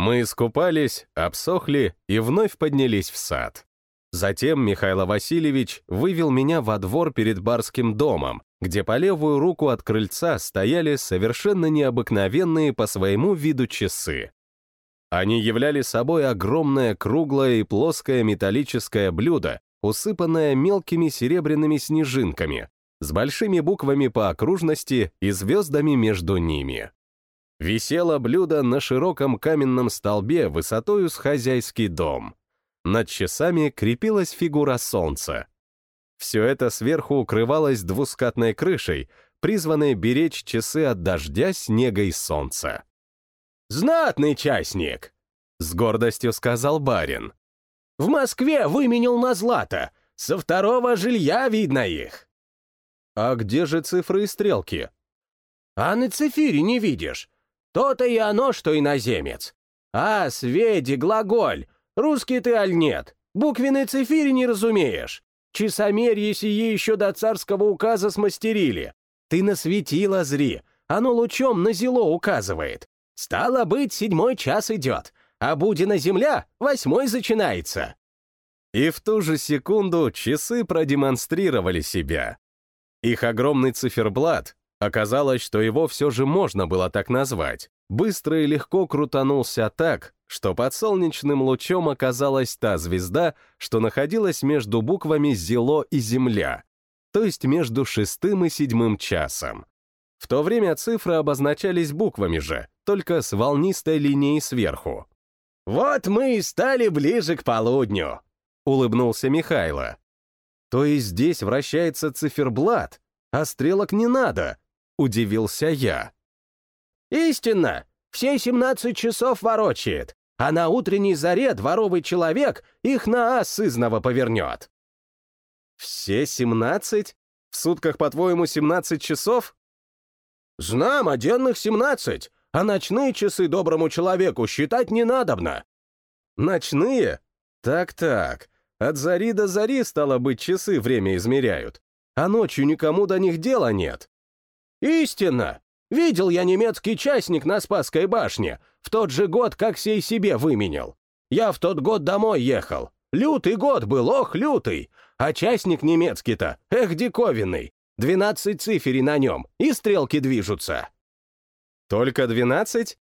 Мы искупались, обсохли и вновь поднялись в сад. Затем Михаил Васильевич вывел меня во двор перед барским домом, где по левую руку от крыльца стояли совершенно необыкновенные по своему виду часы. Они являли собой огромное круглое и плоское металлическое блюдо, усыпанное мелкими серебряными снежинками, с большими буквами по окружности и звездами между ними. Висело блюдо на широком каменном столбе высотою с хозяйский дом. Над часами крепилась фигура солнца. Все это сверху укрывалось двускатной крышей, призванной беречь часы от дождя, снега и солнца. «Знатный частник!» — с гордостью сказал барин. «В Москве выменил на злато. Со второго жилья видно их». «А где же цифры и стрелки?» «А на цифире не видишь. То-то и оно, что иноземец. А, сведи, глаголь. Русский ты аль нет? Буквенной цифире не разумеешь. Часомерье сие еще до царского указа смастерили. Ты на светило зри, оно лучом на зело указывает. Стало быть, седьмой час идет, а Будина земля восьмой начинается. И в ту же секунду часы продемонстрировали себя. Их огромный циферблат, оказалось, что его все же можно было так назвать, быстро и легко крутанулся так, что под солнечным лучом оказалась та звезда, что находилась между буквами «Зело» и «Земля», то есть между шестым и седьмым часом. В то время цифры обозначались буквами же, только с волнистой линией сверху. «Вот мы и стали ближе к полудню», — улыбнулся Михайло. «То есть здесь вращается циферблат, а стрелок не надо?» — удивился я. «Истинно! Все 17 часов ворочает а на утренней заре дворовый человек их на ас изного повернет. Все семнадцать? В сутках, по-твоему, семнадцать часов? Знам, оденных семнадцать, а ночные часы доброму человеку считать не надобно. Ночные? Так-так, от зари до зари, стало быть, часы время измеряют, а ночью никому до них дела нет. Истинно! Видел я немецкий частник на Спасской башне, в тот же год, как сей себе выменял. Я в тот год домой ехал. Лютый год был, ох, лютый. А частник немецкий-то, эх, диковинный. Двенадцать циферей на нем, и стрелки движутся. Только двенадцать?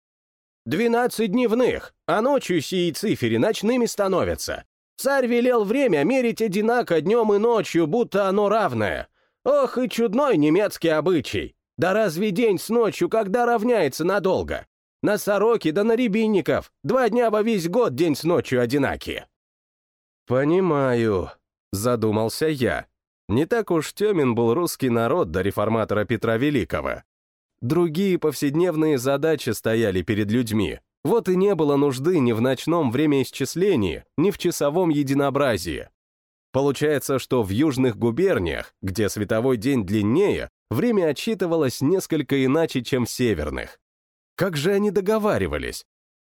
Двенадцать дневных, а ночью сии цифери ночными становятся. Царь велел время мерить одинако днем и ночью, будто оно равное. Ох, и чудной немецкий обычай. Да разве день с ночью когда равняется надолго? На сороки да на рябинников. Два дня во весь год день с ночью одинаки. «Понимаю», — задумался я. Не так уж темен был русский народ до реформатора Петра Великого. Другие повседневные задачи стояли перед людьми. Вот и не было нужды ни в ночном времяисчислении, ни в часовом единообразии. Получается, что в южных губерниях, где световой день длиннее, время отсчитывалось несколько иначе, чем северных. Как же они договаривались?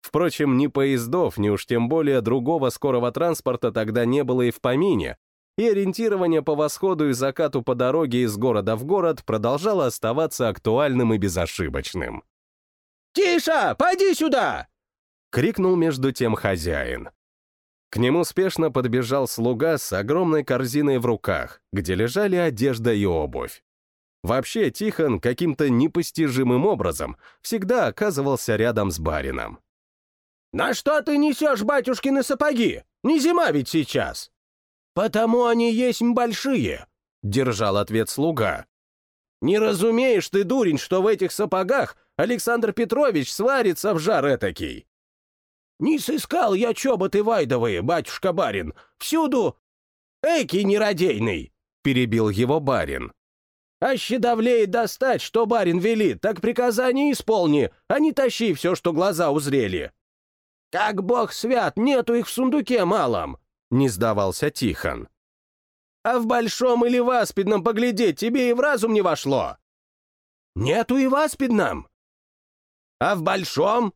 Впрочем, ни поездов, ни уж тем более другого скорого транспорта тогда не было и в помине, и ориентирование по восходу и закату по дороге из города в город продолжало оставаться актуальным и безошибочным. «Тиша, пойди сюда!» — крикнул между тем хозяин. К нему спешно подбежал слуга с огромной корзиной в руках, где лежали одежда и обувь. Вообще, Тихон каким-то непостижимым образом всегда оказывался рядом с барином. «На что ты несешь батюшкины сапоги? Не зима ведь сейчас!» «Потому они есть большие», — держал ответ слуга. «Не разумеешь ты, дурень, что в этих сапогах Александр Петрович сварится в жар этакий?» «Не сыскал я чоботы вайдовые, батюшка-барин, всюду...» «Эки нерадейный!» — перебил его барин. А щедовлее достать, что барин велит, так приказание исполни, а не тащи все, что глаза узрели. Как бог свят, нету их в сундуке малом, не сдавался Тихон. А в большом или в аспидном поглядеть тебе и в разум не вошло. Нету и в аспидном. А в большом?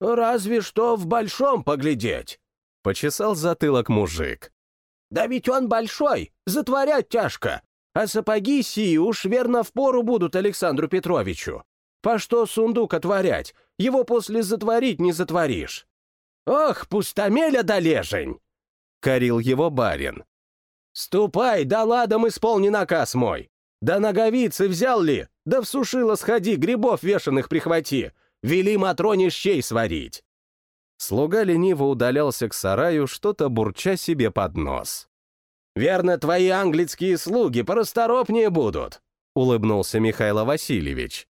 Разве что в большом поглядеть. Почесал затылок мужик. Да ведь он большой, затворять тяжко а сапоги сии уж верно в пору будут Александру Петровичу. По что сундук отворять? Его после затворить не затворишь. Ох, пустомеля долежень! Корил его барин. Ступай, да ладом исполни наказ мой. Да ноговицы взял ли? Да в сушило сходи, грибов вешаных прихвати. Вели Матроне щей сварить. Слуга лениво удалялся к сараю, что-то бурча себе под нос. «Верно, твои английские слуги порасторопнее будут», — улыбнулся Михаил Васильевич.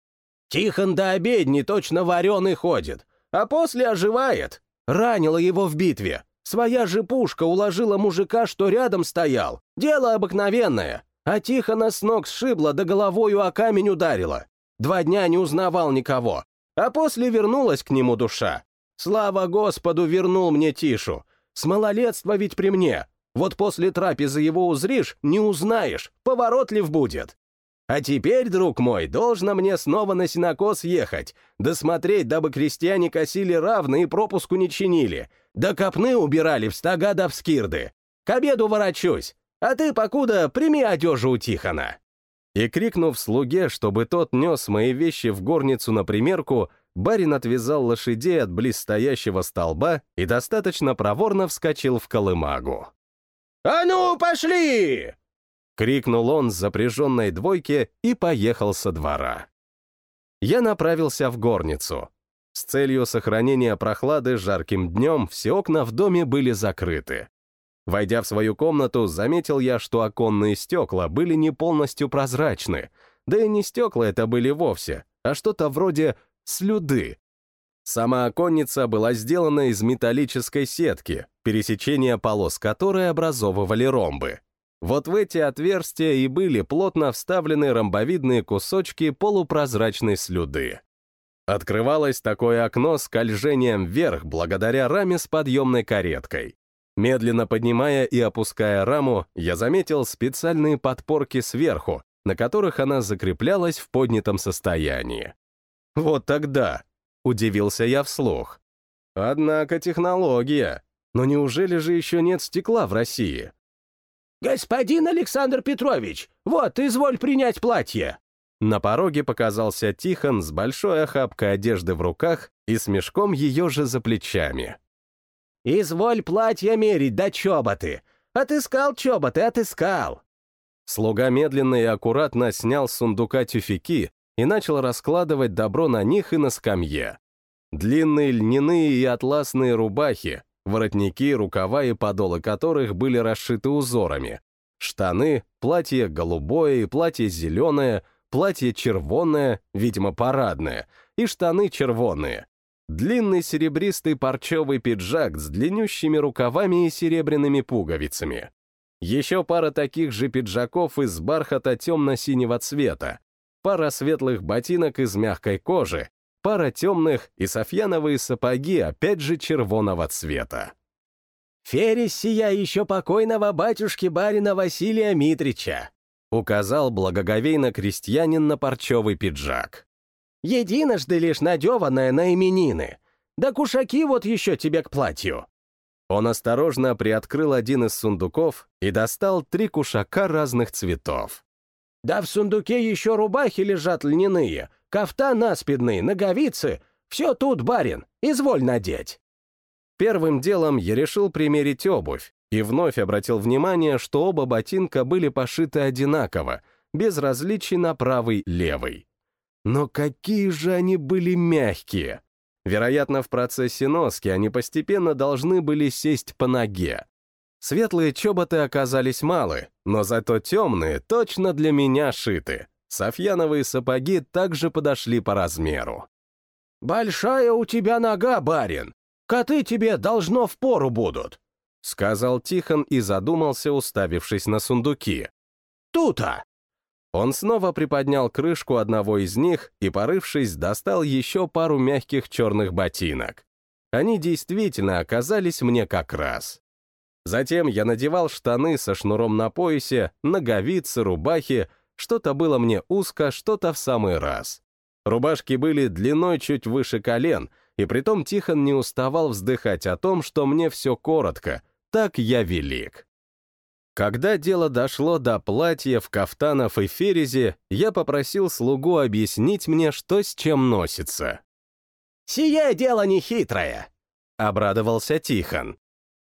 «Тихон до обедни точно вареный ходит, а после оживает. Ранила его в битве. Своя же пушка уложила мужика, что рядом стоял. Дело обыкновенное. А Тихона с ног сшибла, да головою о камень ударила. Два дня не узнавал никого. А после вернулась к нему душа. Слава Господу, вернул мне Тишу. С малолетства ведь при мне. Вот после трапезы его узришь, не узнаешь, поворотлив будет. А теперь, друг мой, должно мне снова на синокос ехать, досмотреть, дабы крестьяне косили равно и пропуску не чинили, да копны убирали в стога да в скирды. К обеду ворочусь, а ты, покуда, прими одежу у Тихона». И крикнув слуге, чтобы тот нес мои вещи в горницу на примерку, барин отвязал лошадей от близстоящего столба и достаточно проворно вскочил в колымагу. «А ну, пошли!» — крикнул он с запряженной двойки и поехал со двора. Я направился в горницу. С целью сохранения прохлады жарким днем все окна в доме были закрыты. Войдя в свою комнату, заметил я, что оконные стекла были не полностью прозрачны, да и не стекла это были вовсе, а что-то вроде слюды. Сама оконница была сделана из металлической сетки, пересечения полос которой образовывали ромбы. Вот в эти отверстия и были плотно вставлены ромбовидные кусочки полупрозрачной слюды. Открывалось такое окно скольжением вверх благодаря раме с подъемной кареткой. Медленно поднимая и опуская раму, я заметил специальные подпорки сверху, на которых она закреплялась в поднятом состоянии. Вот тогда, удивился я вслух. Однако технология. Но неужели же еще нет стекла в России? «Господин Александр Петрович, вот, изволь принять платье!» На пороге показался Тихон с большой охапкой одежды в руках и с мешком ее же за плечами. «Изволь платье мерить, да чоботы! Отыскал чоботы, отыскал!» Слуга медленно и аккуратно снял с сундука тюфяки и начал раскладывать добро на них и на скамье. Длинные льняные и атласные рубахи, воротники, рукава и подолы которых были расшиты узорами, штаны, платье голубое и платье зеленое, платье червонное, видимо, парадное, и штаны червонные. Длинный серебристый парчевый пиджак с длиннющими рукавами и серебряными пуговицами. Еще пара таких же пиджаков из бархата темно-синего цвета, пара светлых ботинок из мягкой кожи, пара темных и софьяновые сапоги опять же червоного цвета. «Ферис сия еще покойного батюшки-барина Василия Митрича», указал благоговейно крестьянин на парчевый пиджак. «Единожды лишь надеванное на именины. Да кушаки вот еще тебе к платью». Он осторожно приоткрыл один из сундуков и достал три кушака разных цветов. Да в сундуке еще рубахи лежат льняные, кафтан аспидный, ноговицы. Все тут, барин, изволь надеть. Первым делом я решил примерить обувь и вновь обратил внимание, что оба ботинка были пошиты одинаково, без различий на правый-левый. Но какие же они были мягкие! Вероятно, в процессе носки они постепенно должны были сесть по ноге. Светлые чоботы оказались малы, но зато темные точно для меня шиты. Софьяновые сапоги также подошли по размеру. «Большая у тебя нога, барин! Коты тебе должно в пору будут!» — сказал Тихон и задумался, уставившись на сундуки. «Тута!» Он снова приподнял крышку одного из них и, порывшись, достал еще пару мягких черных ботинок. Они действительно оказались мне как раз. Затем я надевал штаны со шнуром на поясе, ноговицы, рубахи, что-то было мне узко, что-то в самый раз. Рубашки были длиной чуть выше колен, и притом Тихон не уставал вздыхать о том, что мне все коротко, так я велик. Когда дело дошло до платьев, кафтанов и ферези, я попросил слугу объяснить мне, что с чем носится. «Сие дело нехитрое», — обрадовался Тихон.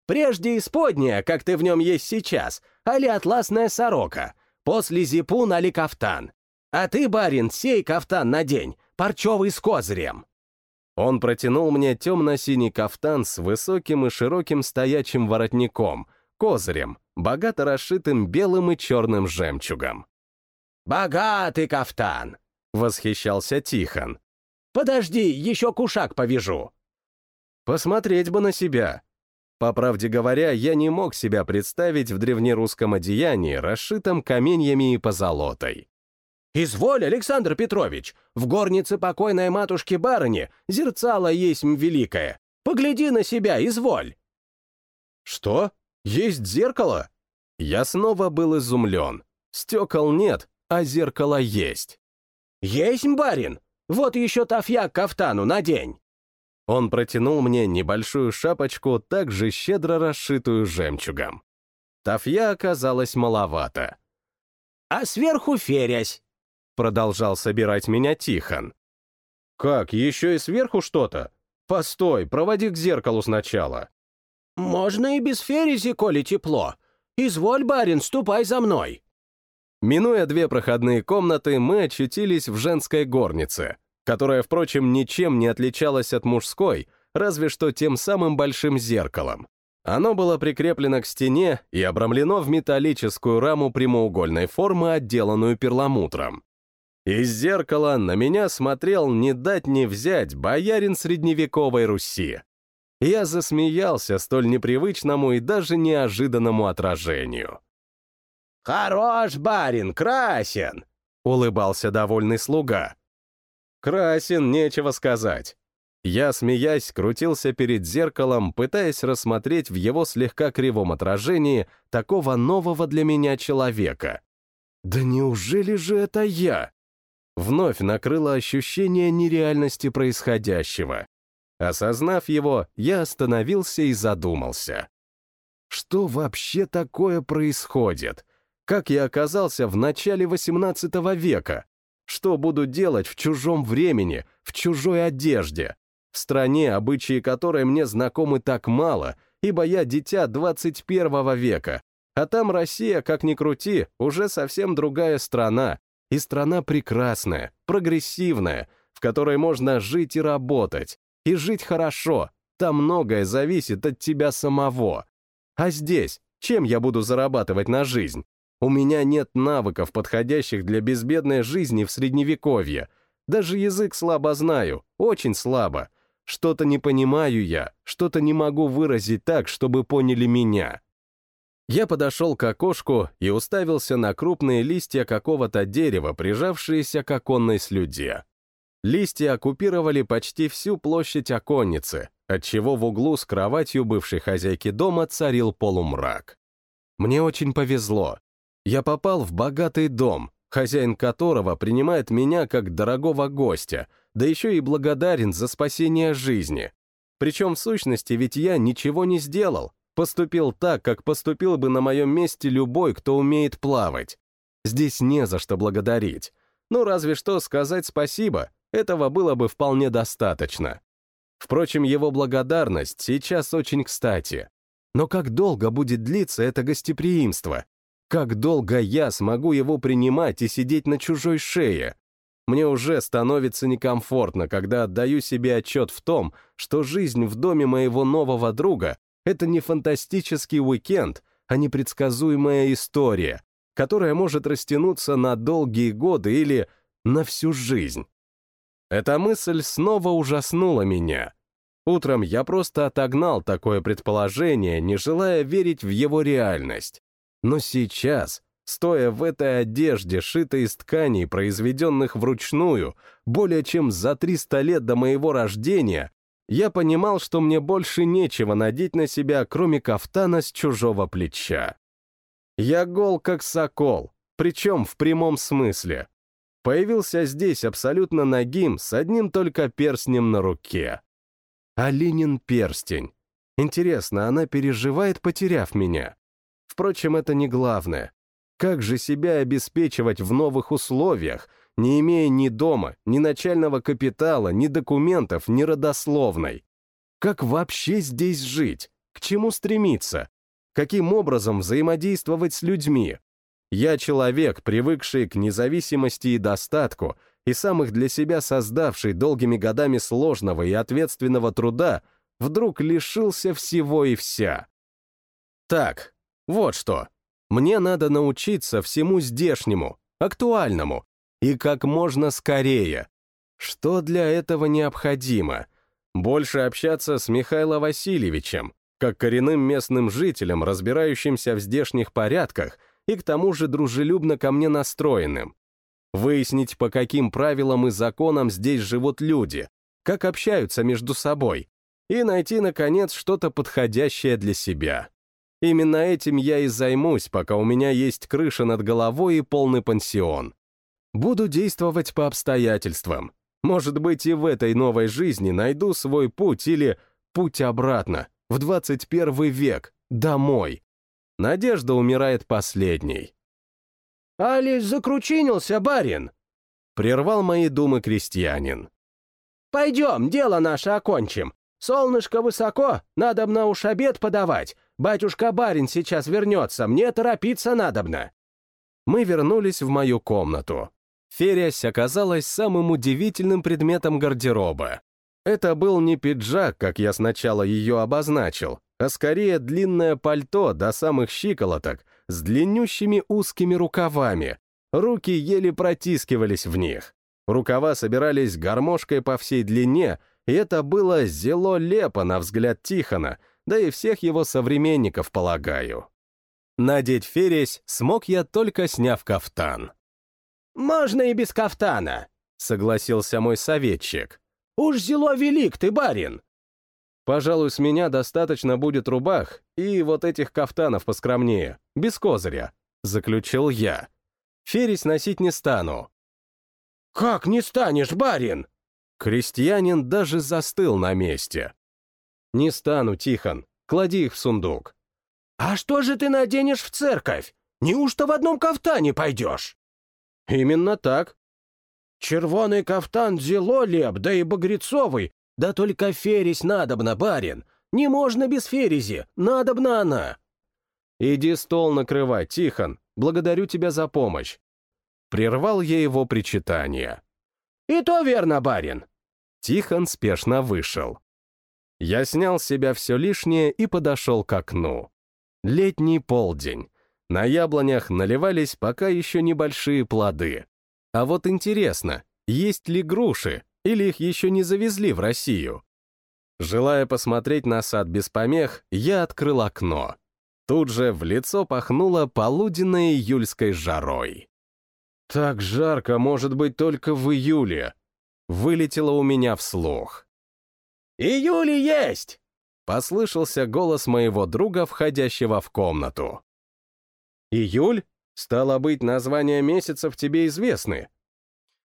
«Прежде исподняя, как ты в нем есть сейчас, али атласная сорока, после зипун али кафтан. А ты, барин, сей кафтан надень, парчевый с козырем». Он протянул мне темно-синий кафтан с высоким и широким стоячим воротником, козырем, богато расшитым белым и черным жемчугом. «Богатый кафтан!» — восхищался Тихон. «Подожди, еще кушак повяжу!» Посмотреть бы на себя. По правде говоря, я не мог себя представить в древнерусском одеянии, расшитом каменьями и позолотой. «Изволь, Александр Петрович, в горнице покойной матушки-барыни зерцало есть великое. Погляди на себя, изволь!» «Что? Есть зеркало?» Я снова был изумлен. Стекол нет, а зеркало есть. «Есть, барин! Вот еще тафья к кафтану надень!» Он протянул мне небольшую шапочку, также щедро расшитую жемчугом. Тафья оказалась маловато. «А сверху ферязь!» Продолжал собирать меня Тихон. «Как, еще и сверху что-то? Постой, проводи к зеркалу сначала». «Можно и без ферези, коли тепло. Изволь, барин, ступай за мной». Минуя две проходные комнаты, мы очутились в женской горнице, которая, впрочем, ничем не отличалась от мужской, разве что тем самым большим зеркалом. Оно было прикреплено к стене и обрамлено в металлическую раму прямоугольной формы, отделанную перламутром. Из зеркала на меня смотрел не дать не взять боярин средневековой Руси. Я засмеялся столь непривычному и даже неожиданному отражению. «Хорош, барин, красен!» — улыбался довольный слуга. «Красен, нечего сказать». Я, смеясь, крутился перед зеркалом, пытаясь рассмотреть в его слегка кривом отражении такого нового для меня человека. «Да неужели же это я?» Вновь накрыло ощущение нереальности происходящего. Осознав его, я остановился и задумался. Что вообще такое происходит? Как я оказался в начале XVIII века? Что буду делать в чужом времени, в чужой одежде? В стране, обычаи которой мне знакомы так мало, ибо я дитя 21 века, а там Россия, как ни крути, уже совсем другая страна, и страна прекрасная, прогрессивная, в которой можно жить и работать. И жить хорошо. Там многое зависит от тебя самого. А здесь, чем я буду зарабатывать на жизнь? У меня нет навыков, подходящих для безбедной жизни в Средневековье. Даже язык слабо знаю, очень слабо. Что-то не понимаю я, что-то не могу выразить так, чтобы поняли меня. Я подошел к окошку и уставился на крупные листья какого-то дерева, прижавшиеся к оконной слюде. Листья оккупировали почти всю площадь оконницы, отчего в углу с кроватью бывшей хозяйки дома царил полумрак. Мне очень повезло. Я попал в богатый дом, хозяин которого принимает меня как дорогого гостя, да еще и благодарен за спасение жизни. Причем в сущности ведь я ничего не сделал, Поступил так, как поступил бы на моем месте любой, кто умеет плавать. Здесь не за что благодарить. Ну, разве что сказать спасибо, этого было бы вполне достаточно. Впрочем, его благодарность сейчас очень кстати. Но как долго будет длиться это гостеприимство? Как долго я смогу его принимать и сидеть на чужой шее? Мне уже становится некомфортно, когда отдаю себе отчет в том, что жизнь в доме моего нового друга это не фантастический уикенд, а непредсказуемая история, которая может растянуться на долгие годы или на всю жизнь. Эта мысль снова ужаснула меня. Утром я просто отогнал такое предположение, не желая верить в его реальность. Но сейчас, стоя в этой одежде, шитой из тканей, произведенных вручную, более чем за 300 лет до моего рождения, я понимал, что мне больше нечего надеть на себя, кроме кафтана с чужого плеча. Я гол как сокол, причем в прямом смысле. Появился здесь абсолютно нагим, с одним только перстнем на руке. Алинин перстень. Интересно, она переживает, потеряв меня? Впрочем, это не главное. Как же себя обеспечивать в новых условиях, не имея ни дома, ни начального капитала, ни документов, ни родословной. Как вообще здесь жить? К чему стремиться? Каким образом взаимодействовать с людьми? Я человек, привыкший к независимости и достатку, и самых для себя создавший долгими годами сложного и ответственного труда, вдруг лишился всего и вся. Так, вот что. Мне надо научиться всему здешнему, актуальному, и как можно скорее. Что для этого необходимо? Больше общаться с Михаилом Васильевичем, как коренным местным жителем, разбирающимся в здешних порядках и к тому же дружелюбно ко мне настроенным. Выяснить, по каким правилам и законам здесь живут люди, как общаются между собой, и найти, наконец, что-то подходящее для себя. Именно этим я и займусь, пока у меня есть крыша над головой и полный пансион. Буду действовать по обстоятельствам. Может быть, и в этой новой жизни найду свой путь или путь обратно, в 21 век, домой. Надежда умирает последней. «Али закручинился, барин!» — прервал мои думы крестьянин. «Пойдем, дело наше окончим. Солнышко высоко, надобно уж обед подавать. Батюшка-барин сейчас вернется, мне торопиться надобно». Мы вернулись в мою комнату. Ферясь оказалась самым удивительным предметом гардероба. Это был не пиджак, как я сначала ее обозначил, а скорее длинное пальто до самых щиколоток с длиннющими узкими рукавами. Руки еле протискивались в них. Рукава собирались гармошкой по всей длине, и это было зело лепо на взгляд Тихона, да и всех его современников, полагаю. Надеть фересь смог я только сняв кафтан. «Можно и без кафтана», — согласился мой советчик. «Уж зело велик ты, барин!» «Пожалуй, с меня достаточно будет рубах и вот этих кафтанов поскромнее, без козыря», — заключил я. «Фересь носить не стану». «Как не станешь, барин?» Крестьянин даже застыл на месте. «Не стану, Тихон, клади их в сундук». «А что же ты наденешь в церковь? Неужто в одном кафтане пойдешь?» «Именно так». «Червоный кафтан зело леп, да и багрецовый, да только фересь надобна, барин. Не можно без ферези, надобна она». «Иди стол накрывай, Тихон, благодарю тебя за помощь». Прервал я его причитание. «И то верно, барин». Тихон спешно вышел. Я снял с себя все лишнее и подошел к окну. Летний полдень. На яблонях наливались пока еще небольшие плоды. А вот интересно, есть ли груши, или их еще не завезли в Россию? Желая посмотреть на сад без помех, я открыл окно. Тут же в лицо пахнуло полуденной июльской жарой. Так жарко может быть только в июле. Вылетело у меня вслух. «Июль есть!» — послышался голос моего друга, входящего в комнату. «Июль? Стало быть, названия месяцев тебе известны?»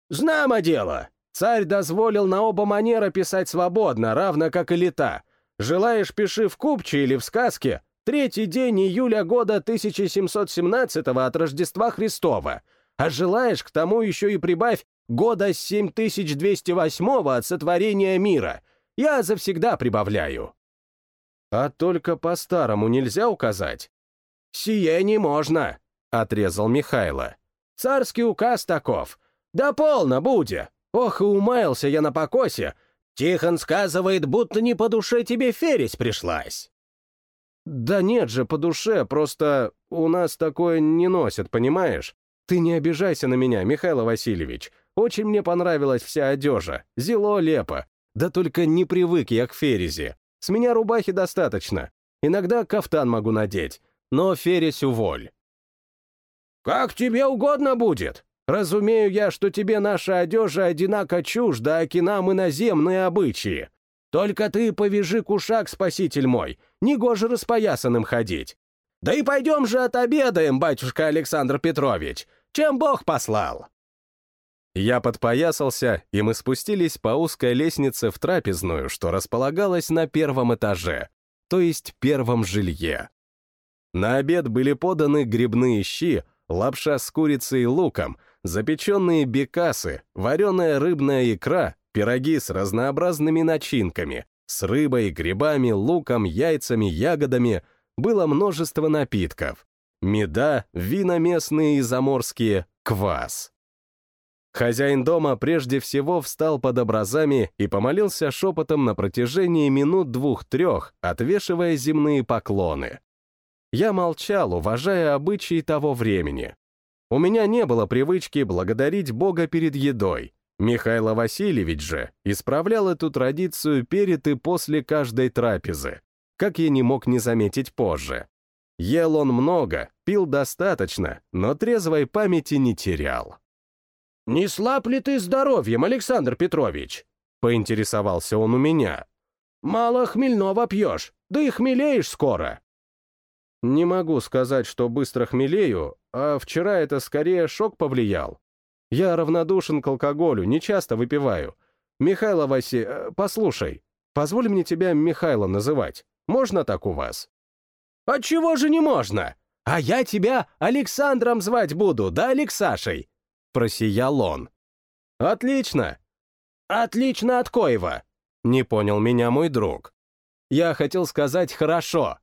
«Знамо дело. Царь дозволил на оба манера писать свободно, равно как и лета. Желаешь, пиши в купче или в сказке. Третий день июля года 1717 от Рождества Христова. А желаешь, к тому еще и прибавь года 7208 от сотворения мира. Я завсегда прибавляю». «А только по-старому нельзя указать?» «Сие не можно», — отрезал Михайло. «Царский указ таков. Да полно, будя. Ох, и умаялся я на покосе. Тихон сказывает, будто не по душе тебе фересь пришлась». «Да нет же, по душе, просто у нас такое не носят, понимаешь? Ты не обижайся на меня, Михаил Васильевич. Очень мне понравилась вся одежа. Зело лепо. Да только не привык я к ферезе. С меня рубахи достаточно. Иногда кафтан могу надеть но Фересь уволь. «Как тебе угодно будет. Разумею я, что тебе наша одежа одинако чужда, аки нам иноземные обычаи. Только ты повяжи кушак, спаситель мой, негоже распоясанным ходить. Да и пойдем же отобедаем, батюшка Александр Петрович, чем Бог послал». Я подпоясался, и мы спустились по узкой лестнице в трапезную, что располагалась на первом этаже, то есть первом жилье. На обед были поданы грибные щи, лапша с курицей и луком, запеченные бекасы, вареная рыбная икра, пироги с разнообразными начинками, с рыбой, грибами, луком, яйцами, ягодами, было множество напитков. Меда, вина местные и заморские, квас. Хозяин дома прежде всего встал под образами и помолился шепотом на протяжении минут двух-трех, отвешивая земные поклоны. Я молчал, уважая обычаи того времени. У меня не было привычки благодарить Бога перед едой. Михаил Васильевич же исправлял эту традицию перед и после каждой трапезы, как я не мог не заметить позже. Ел он много, пил достаточно, но трезвой памяти не терял. «Не слаб ли ты здоровьем, Александр Петрович?» — поинтересовался он у меня. «Мало хмельного пьешь, да и хмелеешь скоро». Не могу сказать, что быстро хмелею, а вчера это скорее шок повлиял. Я равнодушен к алкоголю, не часто выпиваю. Михайло Васи, э, послушай, позволь мне тебя Михайло называть. Можно так у вас? Отчего же не можно? А я тебя Александром звать буду, да Алексашей? Просиял он. «Отлично!» «Отлично от Коева!» — не понял меня мой друг. Я хотел сказать «хорошо».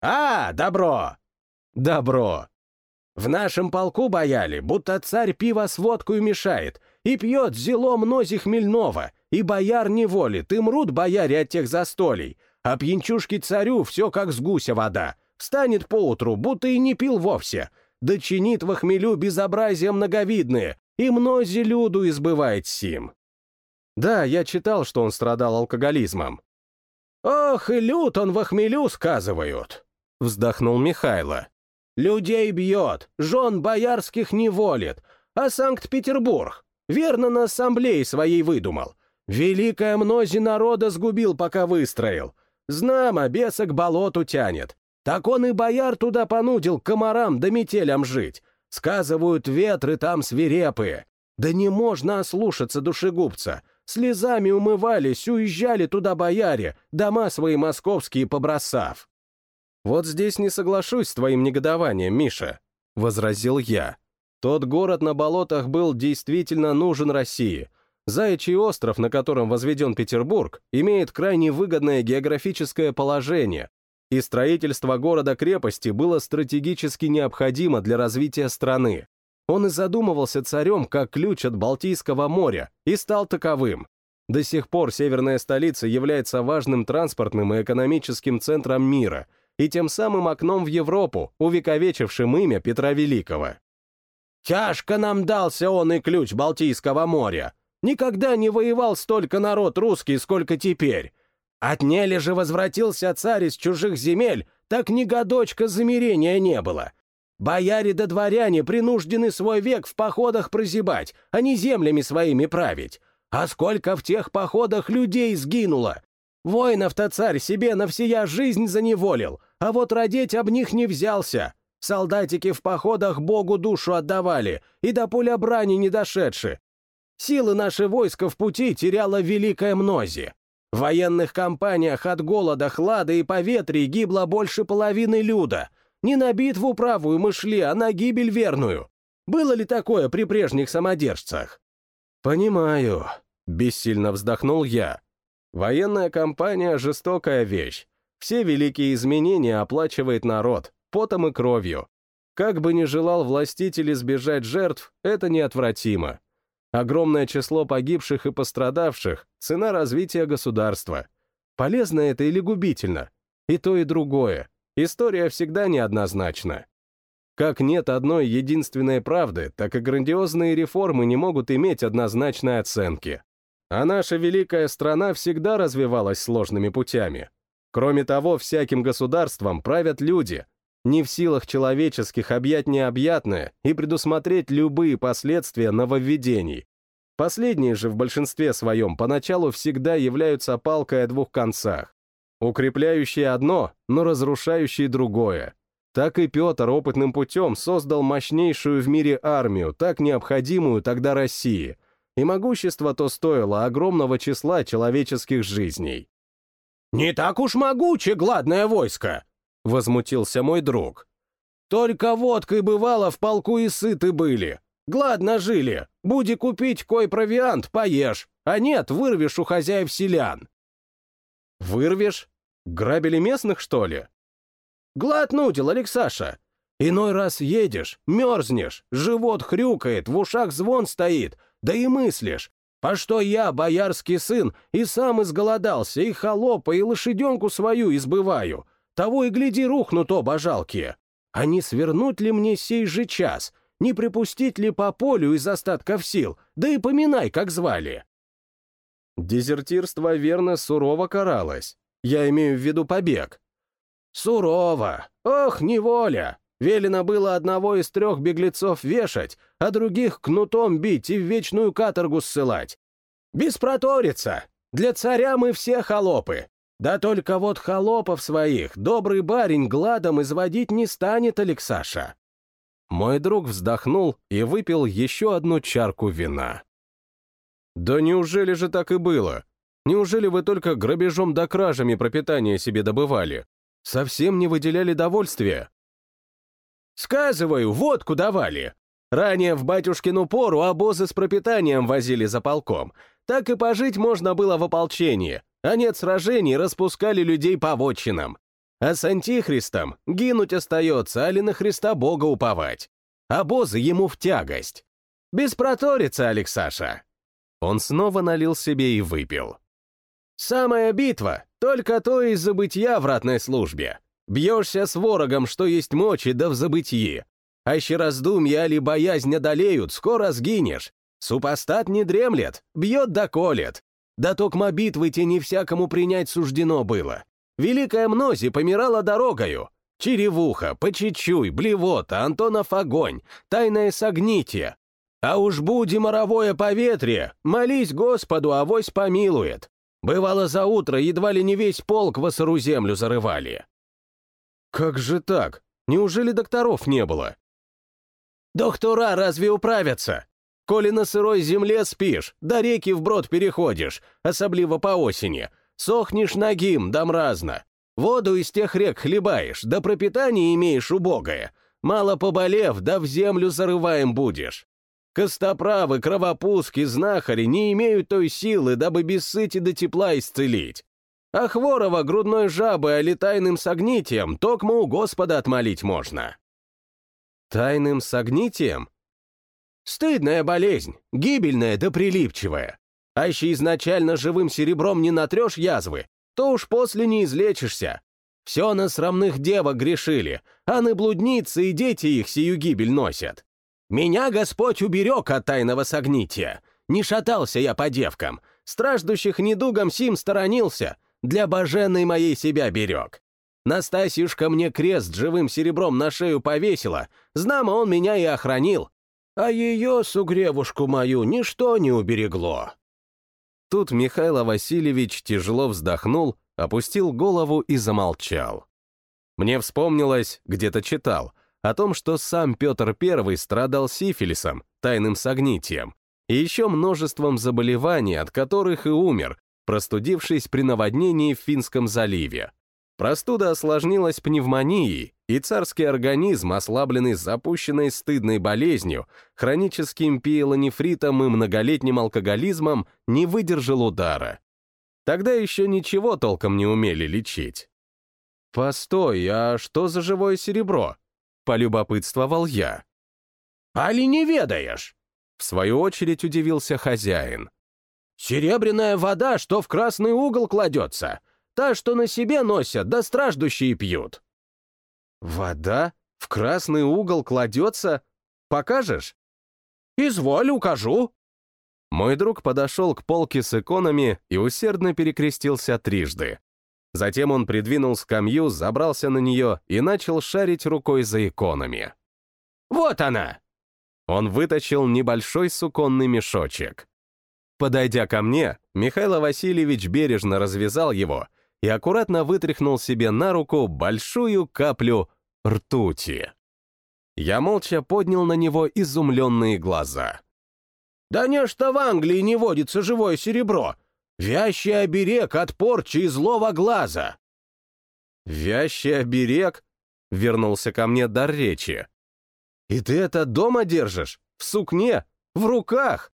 «А, добро!» «Добро!» В нашем полку бояли, будто царь пиво с водкой мешает, и пьет зело мнози хмельного, и бояр не волит, и мрут бояре от тех застолий, а пьянчушки царю все как с гуся вода, встанет поутру, будто и не пил вовсе, да чинит во хмелю безобразия многовидные, и мнози люду избывает сим. Да, я читал, что он страдал алкоголизмом. «Ох, и люд он во хмелю, сказывают!» — вздохнул Михайло. «Людей бьет, жен боярских не волит, а Санкт-Петербург, верно, на ассамблее своей выдумал. Великое мнози народа сгубил, пока выстроил. Знамо, беса к болоту тянет. Так он и бояр туда понудил комарам да метелям жить. Сказывают, ветры там свирепые. Да не можно ослушаться душегубца. Слезами умывались, уезжали туда бояре, дома свои московские побросав. «Вот здесь не соглашусь с твоим негодованием, Миша», — возразил я. «Тот город на болотах был действительно нужен России. Заячий остров, на котором возведен Петербург, имеет крайне выгодное географическое положение, и строительство города-крепости было стратегически необходимо для развития страны. Он и задумывался царем как ключ от Балтийского моря и стал таковым. До сих пор северная столица является важным транспортным и экономическим центром мира и тем самым окном в Европу, увековечившим имя Петра Великого. «Тяжко нам дался он и ключ Балтийского моря. Никогда не воевал столько народ русский, сколько теперь. Отнели же возвратился царь из чужих земель, так ни годочка замирения не было. Бояре да дворяне принуждены свой век в походах прозябать, а не землями своими править. А сколько в тех походах людей сгинуло! Воинов-то царь себе на всея жизнь заневолил, а вот родить об них не взялся. Солдатики в походах Богу душу отдавали, и до пуля брани не дошедши. Силы наши войска в пути теряло великое мнози. В военных кампаниях от голода, хлада и поветрий гибло больше половины люда. Не на битву правую мы шли, а на гибель верную. Было ли такое при прежних самодержцах? «Понимаю», — бессильно вздохнул я. «Военная кампания — жестокая вещь. Все великие изменения оплачивает народ, потом и кровью. Как бы ни желал властитель избежать жертв, это неотвратимо. Огромное число погибших и пострадавших — цена развития государства. Полезно это или губительно? И то, и другое. История всегда неоднозначна. Как нет одной единственной правды, так и грандиозные реформы не могут иметь однозначной оценки. А наша великая страна всегда развивалась сложными путями. Кроме того, всяким государством правят люди, не в силах человеческих объять необъятное и предусмотреть любые последствия нововведений. Последние же в большинстве своем поначалу всегда являются палкой о двух концах, укрепляющие одно, но разрушающие другое. Так и Петр опытным путем создал мощнейшую в мире армию, так необходимую тогда России, и могущество то стоило огромного числа человеческих жизней. «Не так уж могуче гладное войско!» — возмутился мой друг. «Только водкой бывало в полку и сыты были. Гладно жили. Буди купить кой провиант, поешь. А нет, вырвешь у хозяев селян. Вырвешь? Грабили местных, что ли? Глад нудил, Алексаша. Иной раз едешь, мерзнешь, живот хрюкает, в ушах звон стоит, да и мыслишь. По что я, боярский сын, и сам изголодался, и холопа, и лошаденку свою избываю. Того и гляди, рухнут оба жалкие. А не свернуть ли мне сей же час? Не припустить ли по полю из остатков сил? Да и поминай, как звали. Дезертирство верно сурово каралось. Я имею в виду побег. Сурово. Ох, неволя. Велено было одного из трех беглецов вешать, а других кнутом бить и в вечную каторгу ссылать. Беспроторица! Для царя мы все холопы. Да только вот холопов своих добрый барин гладом изводить не станет Алексаша. Мой друг вздохнул и выпил еще одну чарку вина. «Да неужели же так и было? Неужели вы только грабежом да кражами пропитание себе добывали? Совсем не выделяли довольствия?» Сказываю, водку давали. Ранее в батюшкину пору обозы с пропитанием возили за полком. Так и пожить можно было в ополчении, а нет сражений распускали людей по вотчинам. А с антихристом гинуть остается, али на Христа Бога уповать. Обозы ему в тягость. Без проторица, Алексаша. Он снова налил себе и выпил. Самая битва, только то из забытья в ратной службе. Бьешься с ворогом, что есть мочи, да в забытии. Аще раздумья или боязнь одолеют, скоро сгинешь. Супостат не дремлет, бьет да колет. Да токма битвы те не всякому принять суждено было. Великая мнози помирала дорогою. Черевуха, Почечуй, Блевота, Антонов огонь, тайное согнитие. А уж буди моровое поветрие, молись Господу, авось помилует. Бывало за утро едва ли не весь полк в сыру землю зарывали. «Как же так? Неужели докторов не было?» «Доктора разве управятся? Коли на сырой земле спишь, до реки вброд переходишь, особливо по осени, сохнешь нагим, да мразно. Воду из тех рек хлебаешь, да пропитание имеешь убогое. Мало поболев, да в землю зарываем будешь. Костоправы, кровопуски, знахари не имеют той силы, дабы без сыти до тепла исцелить. А хворого грудной жабы, али тайным согнитием, токмо у Господа отмолить можно. Тайным согнитием? Стыдная болезнь, гибельная да прилипчивая. А еще изначально живым серебром не натрешь язвы, то уж после не излечишься. Все на срамных девок грешили, а на блудницы и дети их сию гибель носят. Меня Господь уберег от тайного согнития. Не шатался я по девкам, страждущих недугом сим сторонился, для боженной моей себя берег. Настасьюшка мне крест живым серебром на шею повесила, знамо он меня и охранил. А ее, сугревушку мою, ничто не уберегло. Тут Михаил Васильевич тяжело вздохнул, опустил голову и замолчал. Мне вспомнилось, где-то читал, о том, что сам Петр I страдал сифилисом, тайным согнитием, и еще множеством заболеваний, от которых и умер, простудившись при наводнении в Финском заливе. Простуда осложнилась пневмонией, и царский организм, ослабленный запущенной стыдной болезнью, хроническим пиелонефритом и многолетним алкоголизмом, не выдержал удара. Тогда еще ничего толком не умели лечить. «Постой, а что за живое серебро?» — полюбопытствовал я. «Али не ведаешь?» В свою очередь удивился хозяин. Серебряная вода, что в красный угол кладется. Та, что на себе носят, да страждущие пьют. Вода? В красный угол кладется? Покажешь? Изволь, укажу. Мой друг подошел к полке с иконами и усердно перекрестился трижды. Затем он придвинул скамью, забрался на нее и начал шарить рукой за иконами. «Вот она!» Он вытащил небольшой суконный мешочек. Подойдя ко мне, Михаил Васильевич бережно развязал его и аккуратно вытряхнул себе на руку большую каплю ртути. Я молча поднял на него изумленные глаза. «Да нечто в Англии не водится живое серебро! Вящий оберег от порчи и злого глаза!» «Вящий оберег?» — вернулся ко мне дар речи. «И ты это дома держишь? В сукне? В руках?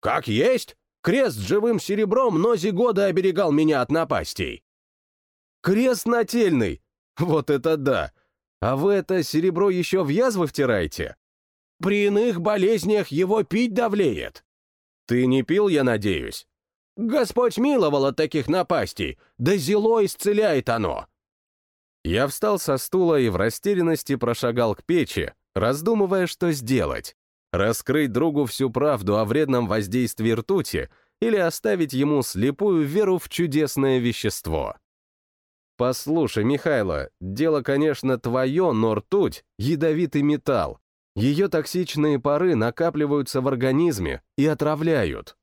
Как есть? Крест живым серебром нози года оберегал меня от напастей. Крест нательный! Вот это да! А вы это серебро еще в язвы втираете? При иных болезнях его пить давлеет. Ты не пил, я надеюсь? Господь миловал от таких напастей, да зело исцеляет оно. Я встал со стула и в растерянности прошагал к печи, раздумывая, что сделать. Раскрыть другу всю правду о вредном воздействии ртути или оставить ему слепую веру в чудесное вещество. Послушай, Михайло, дело, конечно, твое, но ртуть — ядовитый металл. Ее токсичные пары накапливаются в организме и отравляют.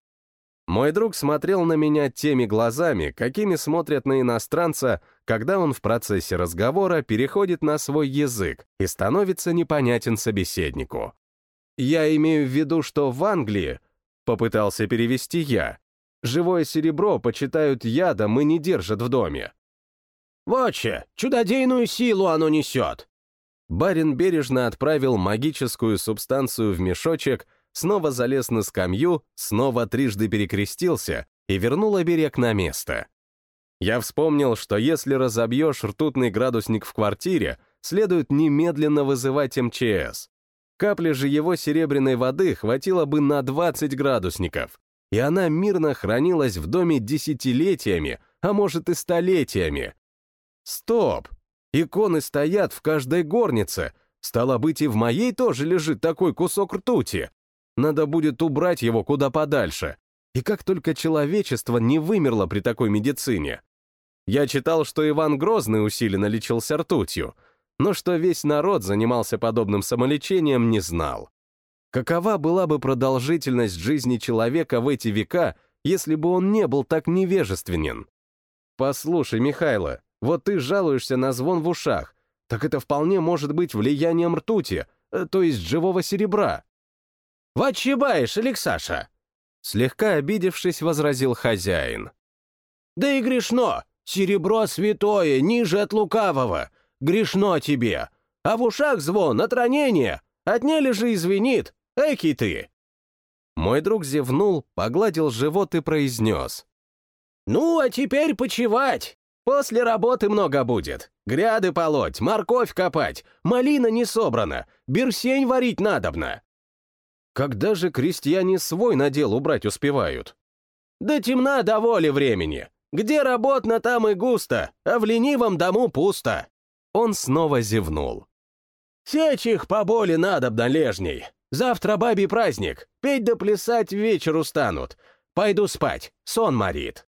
Мой друг смотрел на меня теми глазами, какими смотрят на иностранца, когда он в процессе разговора переходит на свой язык и становится непонятен собеседнику. Я имею в виду, что в Англии, попытался перевести я, живое серебро почитают ядом и не держат в доме. «Вотче, чудодейную силу оно несет!» Барин бережно отправил магическую субстанцию в мешочек, снова залез на скамью, снова трижды перекрестился и вернул оберег на место. Я вспомнил, что если разобьешь ртутный градусник в квартире, следует немедленно вызывать МЧС. Капли же его серебряной воды хватило бы на 20 градусников, и она мирно хранилась в доме десятилетиями, а может и столетиями. Стоп! Иконы стоят в каждой горнице. Стало быть, и в моей тоже лежит такой кусок ртути. Надо будет убрать его куда подальше. И как только человечество не вымерло при такой медицине. Я читал, что Иван Грозный усиленно лечился ртутью, но что весь народ занимался подобным самолечением, не знал. Какова была бы продолжительность жизни человека в эти века, если бы он не был так невежественен? Послушай, Михайло, вот ты жалуешься на звон в ушах, так это вполне может быть влиянием ртути, э, то есть живого серебра. «Вотчебаешь, Алексаша!» Слегка обидевшись, возразил хозяин. «Да и грешно! Серебро святое, ниже от лукавого! Грешно тебе! А в ушах звон от ранения! Отняли же извинит! Эки ты!» Мой друг зевнул, погладил живот и произнес. «Ну, а теперь почевать! После работы много будет. Гряды полоть, морковь копать, малина не собрана, берсень варить надобно. Когда же крестьяне свой надел убрать успевают? Да темна до воли времени. Где работно, там и густо, а в ленивом дому пусто. Он снова зевнул. Сечь их поболе надобно лежней. Завтра бабий праздник, петь да плясать вечер устанут. Пойду спать, сон морит.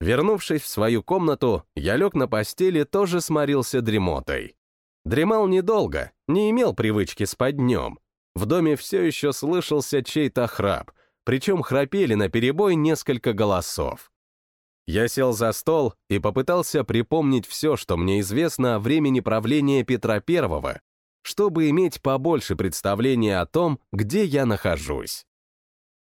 Вернувшись в свою комнату, я лег на постели, тоже сморился дремотой. Дремал недолго, не имел привычки спать днем. В доме все еще слышался чей-то храп, причем храпели на перебой несколько голосов. Я сел за стол и попытался припомнить все, что мне известно о времени правления Петра I, чтобы иметь побольше представления о том, где я нахожусь.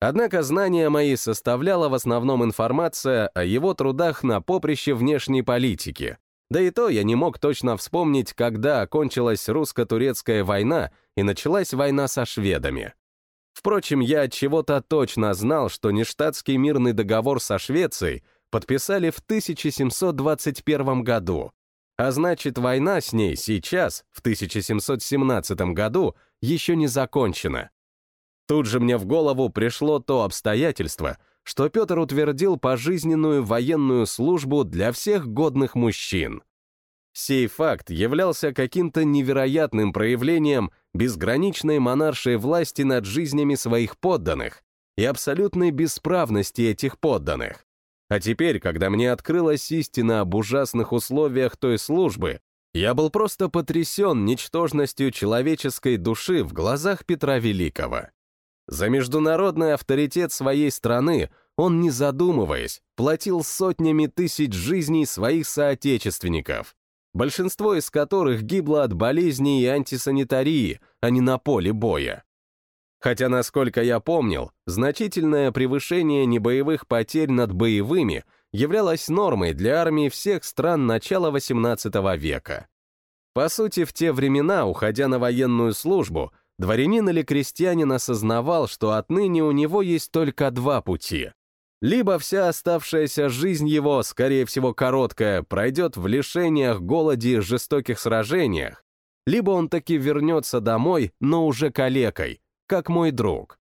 Однако знания мои составляла в основном информация о его трудах на поприще внешней политики. Да и то я не мог точно вспомнить, когда окончилась русско-турецкая война и началась война со шведами. Впрочем, я от чего-то точно знал, что нештатский мирный договор со Швецией подписали в 1721 году, а значит, война с ней сейчас, в 1717 году, еще не закончена. Тут же мне в голову пришло то обстоятельство, что Петр утвердил пожизненную военную службу для всех годных мужчин. Сей факт являлся каким-то невероятным проявлением безграничной монаршей власти над жизнями своих подданных и абсолютной бесправности этих подданных. А теперь, когда мне открылась истина об ужасных условиях той службы, я был просто потрясен ничтожностью человеческой души в глазах Петра Великого. За международный авторитет своей страны он, не задумываясь, платил сотнями тысяч жизней своих соотечественников, большинство из которых гибло от болезней и антисанитарии, а не на поле боя. Хотя, насколько я помнил, значительное превышение небоевых потерь над боевыми являлось нормой для армии всех стран начала XVIII века. По сути, в те времена, уходя на военную службу, дворянин или крестьянин осознавал, что отныне у него есть только два пути. Либо вся оставшаяся жизнь его, скорее всего короткая, пройдет в лишениях, голоде и жестоких сражениях, либо он таки вернется домой, но уже калекой, как мой друг.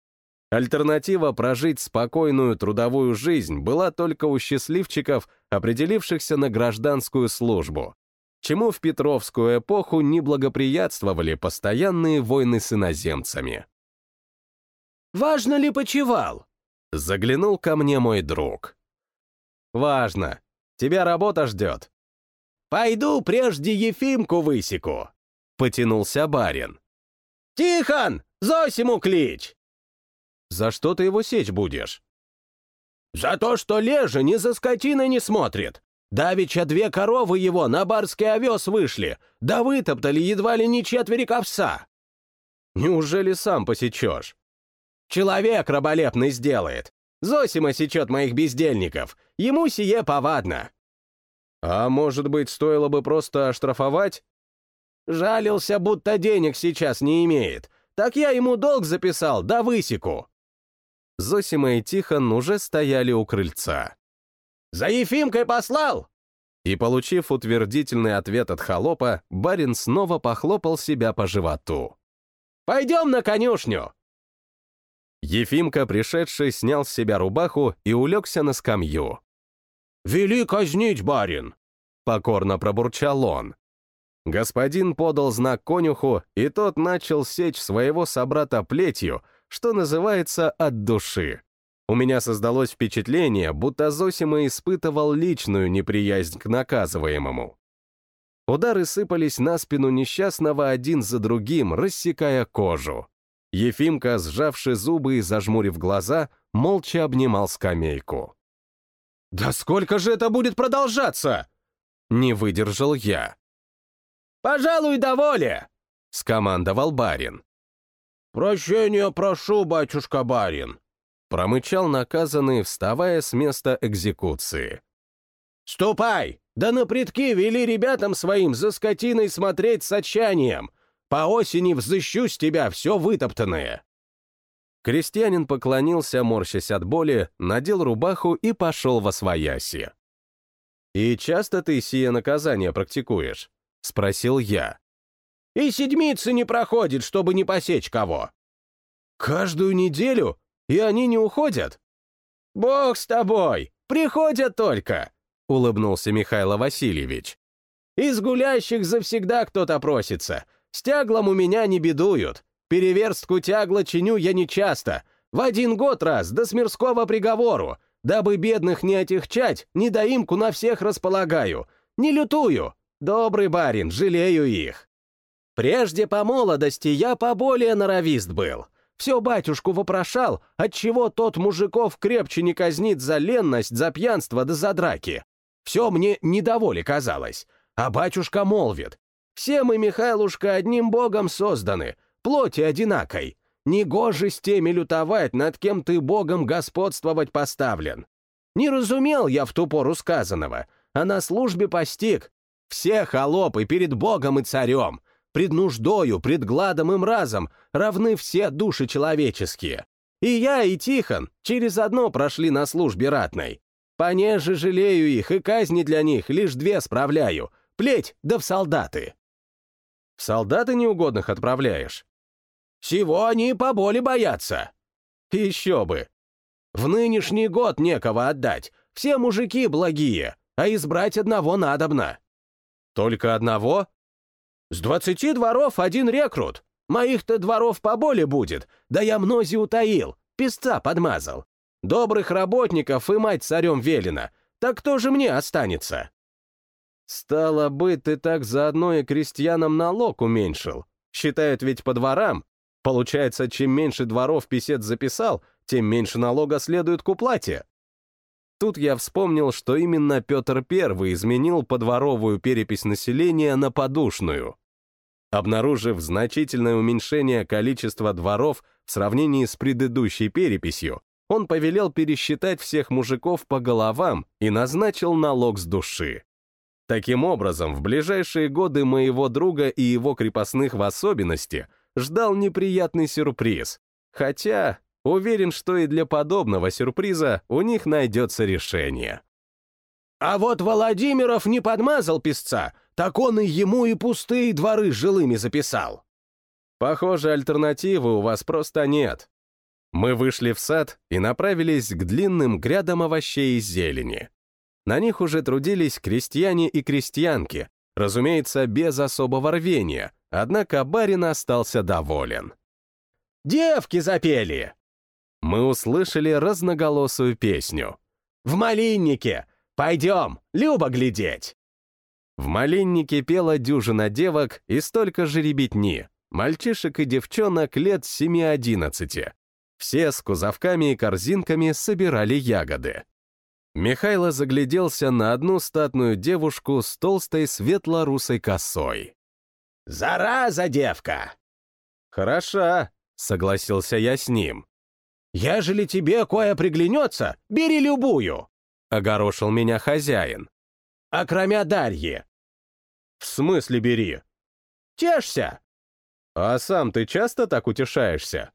Альтернатива прожить спокойную трудовую жизнь была только у счастливчиков, определившихся на гражданскую службу, чему в Петровскую эпоху не благоприятствовали постоянные войны с иноземцами. «Важно ли почевал?» — заглянул ко мне мой друг. «Важно. Тебя работа ждет». «Пойду прежде Ефимку высеку», — потянулся барин. «Тихон, Зосиму клич!» За что ты его сечь будешь? За то, что Лежа ни за скотиной не смотрит. Давеча две коровы его на барский овес вышли, да вытоптали едва ли не четвери ковса. Неужели сам посечешь? Человек раболепный сделает. Зосима сечет моих бездельников. Ему сие повадно. А может быть, стоило бы просто оштрафовать? Жалился, будто денег сейчас не имеет. Так я ему долг записал, да высеку. Зосима и Тихон уже стояли у крыльца. «За Ефимкой послал!» И, получив утвердительный ответ от холопа, барин снова похлопал себя по животу. «Пойдем на конюшню!» Ефимка, пришедший, снял с себя рубаху и улегся на скамью. «Вели казнить, барин!» — покорно пробурчал он. Господин подал знак конюху, и тот начал сечь своего собрата плетью, что называется, от души. У меня создалось впечатление, будто Зосима испытывал личную неприязнь к наказываемому. Удары сыпались на спину несчастного один за другим, рассекая кожу. Ефимка, сжавши зубы и зажмурив глаза, молча обнимал скамейку. «Да сколько же это будет продолжаться?» Не выдержал я. «Пожалуй, доволе!» — скомандовал барин. «Прощения прошу, батюшка-барин», — промычал наказанный, вставая с места экзекуции. «Ступай! Да на предки вели ребятам своим за скотиной смотреть с отчаянием. По осени взыщу с тебя все вытоптанное». Крестьянин поклонился, морщась от боли, надел рубаху и пошел во свояси. «И часто ты сие наказание практикуешь?» — спросил я. И седмицы не проходит, чтобы не посечь кого. Каждую неделю? И они не уходят? Бог с тобой, приходят только, улыбнулся Михаил Васильевич. Из гулящих завсегда кто-то просится. С тяглом у меня не бедуют. Переверстку тягла чиню я нечасто. В один год раз, до смирского приговору. Дабы бедных не отягчать, недоимку на всех располагаю. Не лютую. Добрый барин, жалею их. Прежде по молодости я поболее норовист был. Все батюшку вопрошал, отчего тот мужиков крепче не казнит за ленность, за пьянство да за драки. Все мне недоволе казалось. А батюшка молвит. Все мы, Михайлушка, одним богом созданы, плоти одинакой. Негоже с теми лютовать, над кем ты богом господствовать поставлен. Не разумел я в ту пору сказанного, а на службе постиг. Все холопы перед богом и царем — Пред нуждою, пред гладом и мразом равны все души человеческие. И я, и Тихон через одно прошли на службе ратной. Понеже жалею их, и казни для них лишь две справляю — плеть да в солдаты. В солдаты неугодных отправляешь? Всего они по боли боятся. Еще бы. В нынешний год некого отдать, все мужики благие, а избрать одного надобно. Только одного? С двадцати дворов один рекрут. Моих-то дворов поболе будет, да я мнози утаил, песца подмазал. Добрых работников и мать царем велена, так кто же мне останется?» «Стало быть, ты так заодно и крестьянам налог уменьшил. Считают ведь по дворам. Получается, чем меньше дворов писец записал, тем меньше налога следует к уплате». Тут я вспомнил, что именно Петр I изменил подворовую перепись населения на подушную. Обнаружив значительное уменьшение количества дворов в сравнении с предыдущей переписью, он повелел пересчитать всех мужиков по головам и назначил налог с души. Таким образом, в ближайшие годы моего друга и его крепостных в особенности ждал неприятный сюрприз. Хотя, уверен, что и для подобного сюрприза у них найдется решение. А вот Владимиров не подмазал песца, так он и ему и пустые дворы жилыми записал. Похоже, альтернативы у вас просто нет. Мы вышли в сад и направились к длинным грядам овощей и зелени. На них уже трудились крестьяне и крестьянки, разумеется, без особого рвения, однако барин остался доволен. «Девки запели!» Мы услышали разноголосую песню. «В малиннике! Пойдем, Люба глядеть!» В малиннике пела дюжина девок и столько же ребятни, мальчишек и девчонок лет семи-одиннадцати. Все с кузовками и корзинками собирали ягоды. Михайло загляделся на одну статную девушку с толстой светло-русой косой. «Зараза, девка!» «Хороша», — согласился я с ним. «Ежели тебе кое приглянется, бери любую», — огорошил меня хозяин. «А кроме Дарьи». «В смысле бери?» «Тешься». «А сам ты часто так утешаешься?»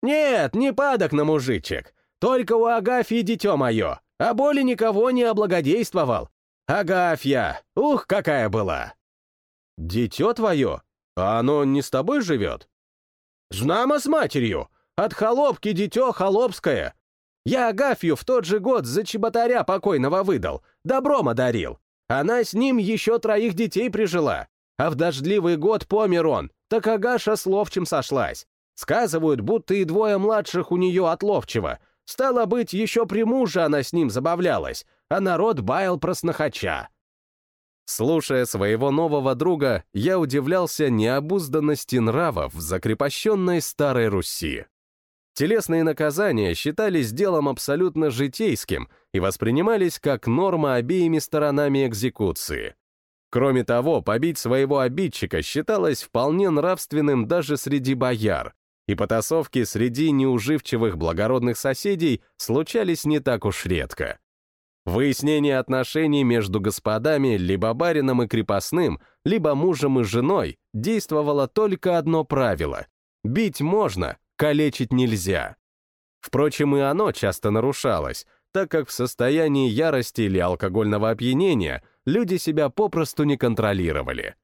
«Нет, не падок на мужичек. Только у Агафьи дитё мое, а более никого не облагодействовал. Агафья, ух, какая была!» «Дитё твое? А оно не с тобой живет?» «Знамо с матерью. От холопки дитё холопское. Я Агафью в тот же год за чеботаря покойного выдал, добром одарил. Она с ним еще троих детей прижила. А в дождливый год помер он, так Агаша с ловчим сошлась. Сказывают, будто и двое младших у нее от ловчего. Стало быть, еще при муже она с ним забавлялась, а народ баял про снохача. Слушая своего нового друга, я удивлялся необузданности нравов в закрепощенной Старой Руси. Телесные наказания считались делом абсолютно житейским и воспринимались как норма обеими сторонами экзекуции. Кроме того, побить своего обидчика считалось вполне нравственным даже среди бояр, и потасовки среди неуживчивых благородных соседей случались не так уж редко. Выяснение отношений между господами, либо барином и крепостным, либо мужем и женой, действовало только одно правило — бить можно, калечить нельзя. Впрочем, и оно часто нарушалось, так как в состоянии ярости или алкогольного опьянения люди себя попросту не контролировали.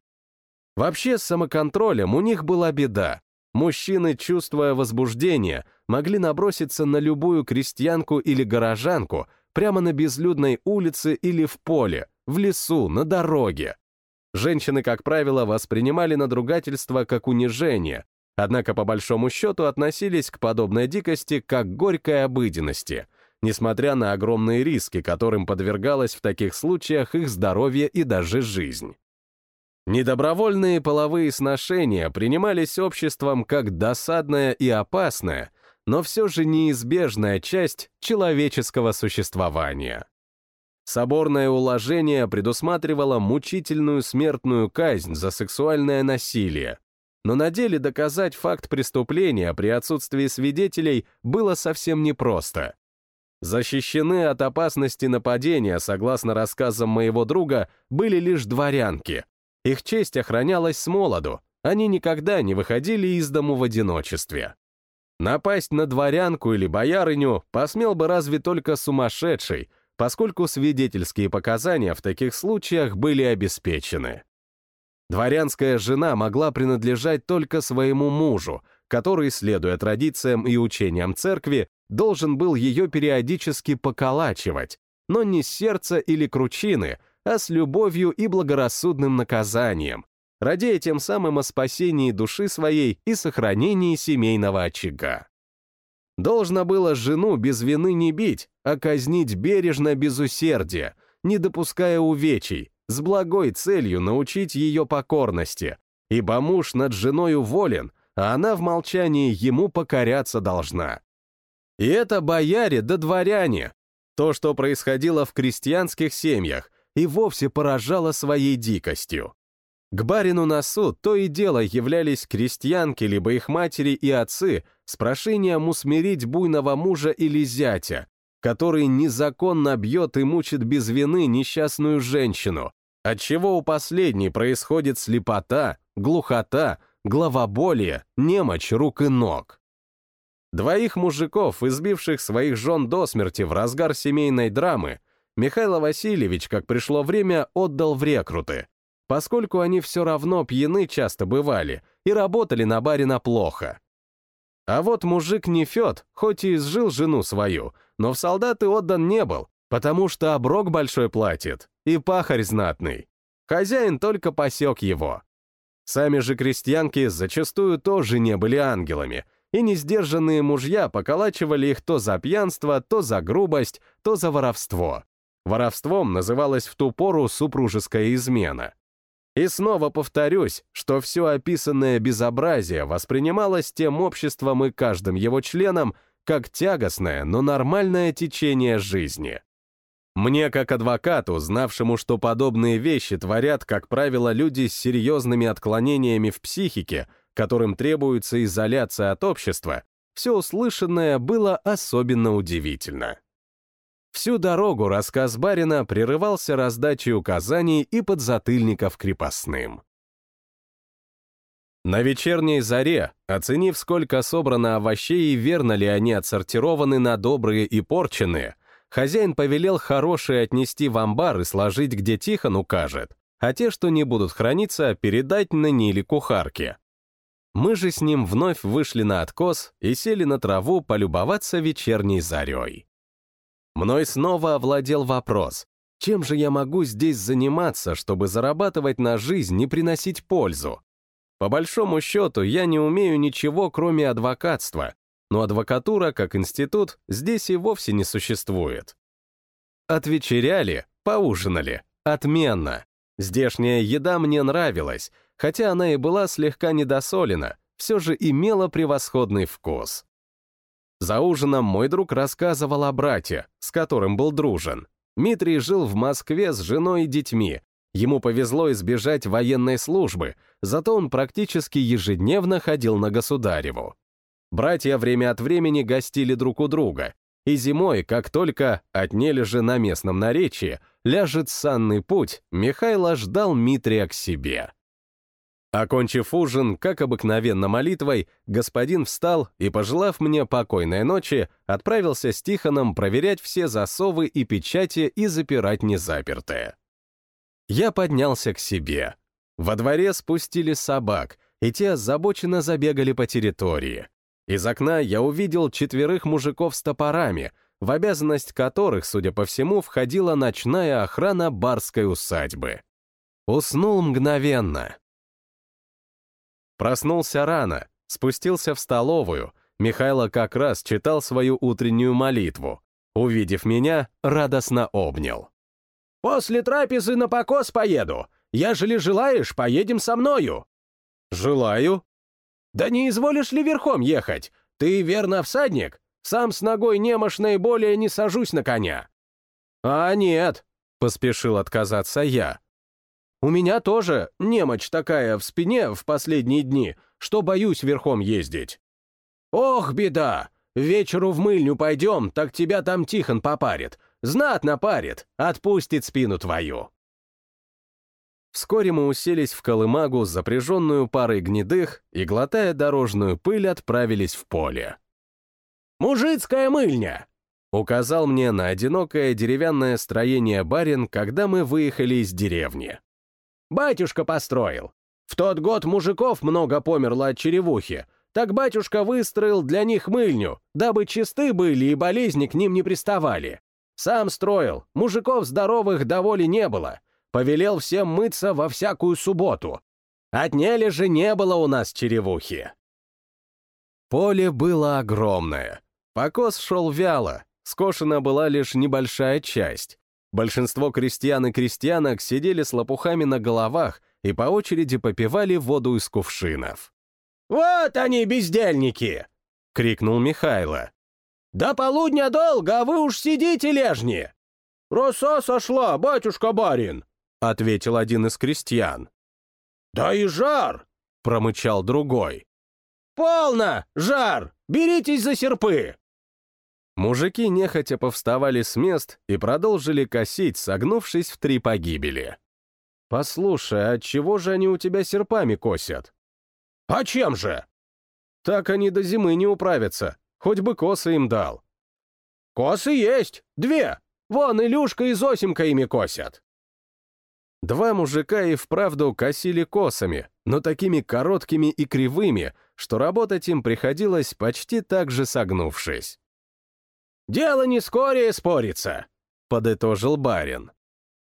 Вообще, с самоконтролем у них была беда. Мужчины, чувствуя возбуждение, могли наброситься на любую крестьянку или горожанку прямо на безлюдной улице или в поле, в лесу, на дороге. Женщины, как правило, воспринимали надругательство как унижение, однако по большому счету относились к подобной дикости как к горькой обыденности, несмотря на огромные риски, которым подвергалось в таких случаях их здоровье и даже жизнь. Недобровольные половые сношения принимались обществом как досадная и опасная, но все же неизбежная часть человеческого существования. Соборное уложение предусматривало мучительную смертную казнь за сексуальное насилие, но на деле доказать факт преступления при отсутствии свидетелей было совсем непросто. Защищены от опасности нападения, согласно рассказам моего друга, были лишь дворянки. Их честь охранялась с молоду, они никогда не выходили из дому в одиночестве. Напасть на дворянку или боярыню посмел бы разве только сумасшедший, поскольку свидетельские показания в таких случаях были обеспечены. Дворянская жена могла принадлежать только своему мужу, который, следуя традициям и учениям церкви, должен был ее периодически поколачивать, но не с сердца или кручины, а с любовью и благорассудным наказанием, радея тем самым о спасении души своей и сохранении семейного очага. Должно было жену без вины не бить, а казнить бережно без усердия, не допуская увечий, с благой целью научить ее покорности, ибо муж над женой волен, а она в молчании ему покоряться должна. И это бояре да дворяне. То, что происходило в крестьянских семьях, и вовсе поражало своей дикостью. К барину на суд то и дело являлись крестьянки, либо их матери и отцы с прошением усмирить буйного мужа или зятя, который незаконно бьет и мучит без вины несчастную женщину, отчего у последней происходит слепота, глухота, головоболие, немочь рук и ног. Двоих мужиков, избивших своих жен до смерти в разгар семейной драмы, Михаил Васильевич, как пришло время, отдал в рекруты, поскольку они все равно пьяны часто бывали и работали на барина плохо. А вот мужик Нефед, хоть и изжил жену свою, но в солдаты отдан не был, потому что оброк большой платит, и пахарь знатный. Хозяин только посек его. Сами же крестьянки зачастую тоже не были ангелами, и несдержанные мужья поколачивали их то за пьянство, то за грубость, то за воровство. Воровством называлась в ту пору супружеская измена. И снова повторюсь, что все описанное безобразие воспринималось тем обществом и каждым его членом как тягостное, но нормальное течение жизни. Мне, как адвокату, знавшему, что подобные вещи творят, как правило, люди с серьезными отклонениями в психике, которым требуется изоляция от общества, все услышанное было особенно удивительно. Всю дорогу рассказ барина прерывался раздачей указаний и подзатыльников крепостным. На вечерней заре, оценив, сколько собрано овощей и верно ли они отсортированы на добрые и порченные, хозяин повелел хорошие отнести в амбар и сложить, где Тихон укажет, а те, что не будут храниться, передать на Ниле кухарке. Мы же с ним вновь вышли на откос и сели на траву полюбоваться вечерней зарей. Мной снова овладел вопрос, чем же я могу здесь заниматься, чтобы зарабатывать на жизнь и приносить пользу? По большому счету, я не умею ничего, кроме адвокатства, но адвокатура, как институт, здесь и вовсе не существует. Отвечеряли, поужинали, отменно. Здешняя еда мне нравилась, хотя она и была слегка недосолена, все же имела превосходный вкус. За ужином мой друг рассказывал о брате, с которым был дружен. Дмитрий жил в Москве с женой и детьми. Ему повезло избежать военной службы, зато он практически ежедневно ходил на государеву. Братья время от времени гостили друг у друга, и зимой, как только, отнели же на местном наречии, ляжет санный путь, Михайло ждал Митрия к себе. Окончив ужин, как обыкновенно молитвой, господин встал и, пожелав мне покойной ночи, отправился с Тихоном проверять все засовы и печати и запирать незапертые. Я поднялся к себе. Во дворе спустили собак, и те озабоченно забегали по территории. Из окна я увидел четверых мужиков с топорами, в обязанность которых, судя по всему, входила ночная охрана барской усадьбы. Уснул мгновенно, Проснулся рано, спустился в столовую. Михайло как раз читал свою утреннюю молитву. Увидев меня, радостно обнял. «После трапезы на покос поеду. Ежели желаешь, поедем со мною». «Желаю». «Да не изволишь ли верхом ехать? Ты верно всадник? Сам с ногой немощной более не сажусь на коня». «А нет», — поспешил отказаться я. У меня тоже немочь такая в спине в последние дни, что боюсь верхом ездить. Ох, беда! Вечеру в мыльню пойдем, так тебя там Тихон попарит. Знатно парит, отпустит спину твою. Вскоре мы уселись в колымагу, запряженную парой гнедых, и, глотая дорожную пыль, отправились в поле. «Мужицкая мыльня!» — указал мне на одинокое деревянное строение барин, когда мы выехали из деревни. Батюшка построил. В тот год мужиков много померло от черевухи. Так батюшка выстроил для них мыльню, дабы чисты были и болезни к ним не приставали. Сам строил, мужиков здоровых доволи не было. Повелел всем мыться во всякую субботу. Отняли же не было у нас черевухи. Поле было огромное. Покос шел вяло, скошена была лишь небольшая часть. Большинство крестьян и крестьянок сидели с лопухами на головах и по очереди попивали воду из кувшинов. «Вот они, бездельники!» — крикнул Михайло. «До полудня долго, а вы уж сидите лежни!» «Роса сошла, батюшка-барин!» — ответил один из крестьян. «Да и жар!» — промычал другой. «Полно! Жар! Беритесь за серпы!» Мужики нехотя повставали с мест и продолжили косить, согнувшись в три погибели. «Послушай, а чего же они у тебя серпами косят?» А чем же? Так они до зимы не управятся, хоть бы косы им дал. Косы есть, две. Вон Илюшка и Зосимка ими косят. Два мужика и вправду косили косами, но такими короткими и кривыми, что работать им приходилось почти так же согнувшись. «Дело не скорее спорится», — подытожил барин.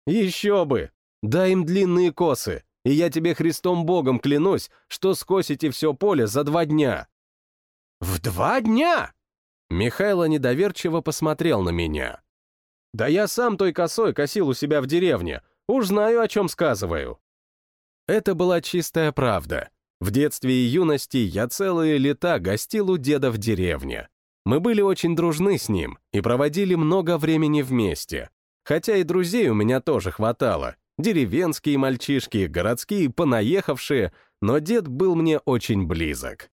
«Еще бы! Дай им длинные косы, и я тебе Христом Богом клянусь, что скосите все поле за два дня». «В два дня?» Михайло недоверчиво посмотрел на меня. «Да я сам той косой косил у себя в деревне, уж знаю, о чем сказываю». Это была чистая правда. В детстве и юности я целые лета гостил у деда в деревне. Мы были очень дружны с ним и проводили много времени вместе. Хотя и друзей у меня тоже хватало. Деревенские мальчишки, городские понаехавшие, но дед был мне очень близок.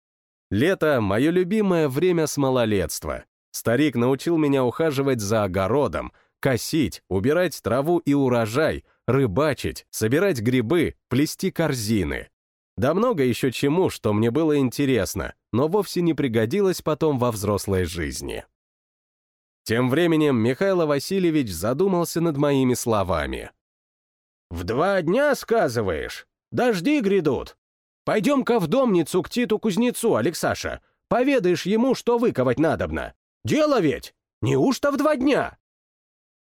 Лето — мое любимое время с малолетства. Старик научил меня ухаживать за огородом, косить, убирать траву и урожай, рыбачить, собирать грибы, плести корзины. Да много еще чему, что мне было интересно, но вовсе не пригодилось потом во взрослой жизни. Тем временем Михаил Васильевич задумался над моими словами. «В два дня, сказываешь? Дожди грядут. Пойдем-ка в домницу к Титу-кузнецу, Алексаша. Поведаешь ему, что выковать надобно. Дело ведь! Неужто в два дня?»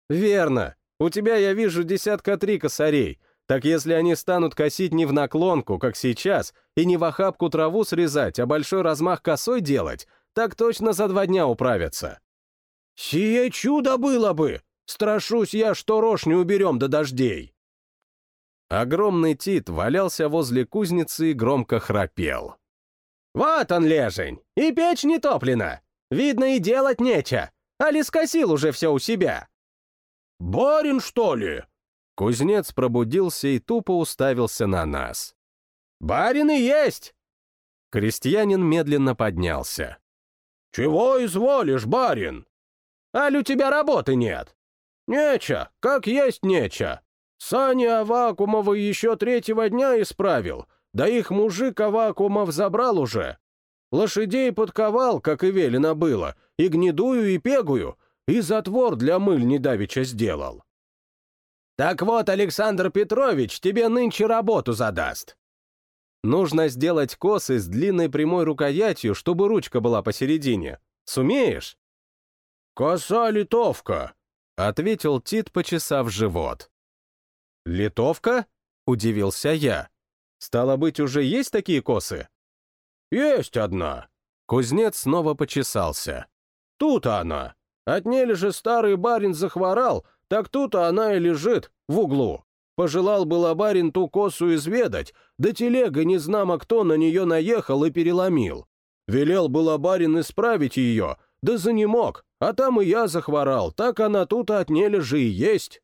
«Верно. У тебя, я вижу, десятка три косарей, так если они станут косить не в наклонку, как сейчас, и не в охапку траву срезать, а большой размах косой делать, так точно за два дня управятся. «Сие чудо было бы! Страшусь я, что рожь не уберем до дождей!» Огромный Тит валялся возле кузницы и громко храпел. «Вот он, лежень! И печь не топлена! Видно, и делать нечего! Али скосил уже все у себя!» «Барин, что ли?» Кузнец пробудился и тупо уставился на нас. «Барин и есть!» Крестьянин медленно поднялся. «Чего изволишь, барин? Аль у тебя работы нет?» «Неча, как есть неча. Сани Авакумова еще третьего дня исправил, да их мужик Авакумов забрал уже. Лошадей подковал, как и велено было, и гнедую, и пегую, и затвор для мыль недавеча сделал. Так вот, Александр Петрович тебе нынче работу задаст. Нужно сделать косы с длинной прямой рукоятью, чтобы ручка была посередине. Сумеешь? «Коса-литовка», — ответил Тит, почесав живот. «Литовка?» — удивился я. «Стало быть, уже есть такие косы?» «Есть одна». Кузнец снова почесался. «Тут она. Отнели же старый барин захворал, так тут она и лежит, в углу. Пожелал было барин ту косу изведать, да телега незнамо кто на нее наехал и переломил. Велел было барин исправить ее, да за не мог, а там и я захворал, так она тут отнели же и есть.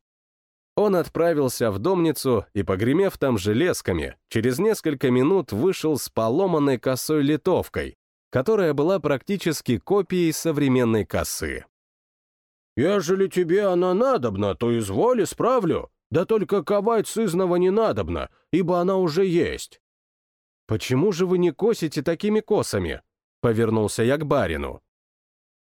Он отправился в домницу и, погремев там железками, через несколько минут вышел с поломанной косой литовкой, которая была практически копией современной косы. Ежели тебе она надобна, то изволь, справлю. Да только ковать сызного не надобно, ибо она уже есть». «Почему же вы не косите такими косами?» — повернулся я к барину.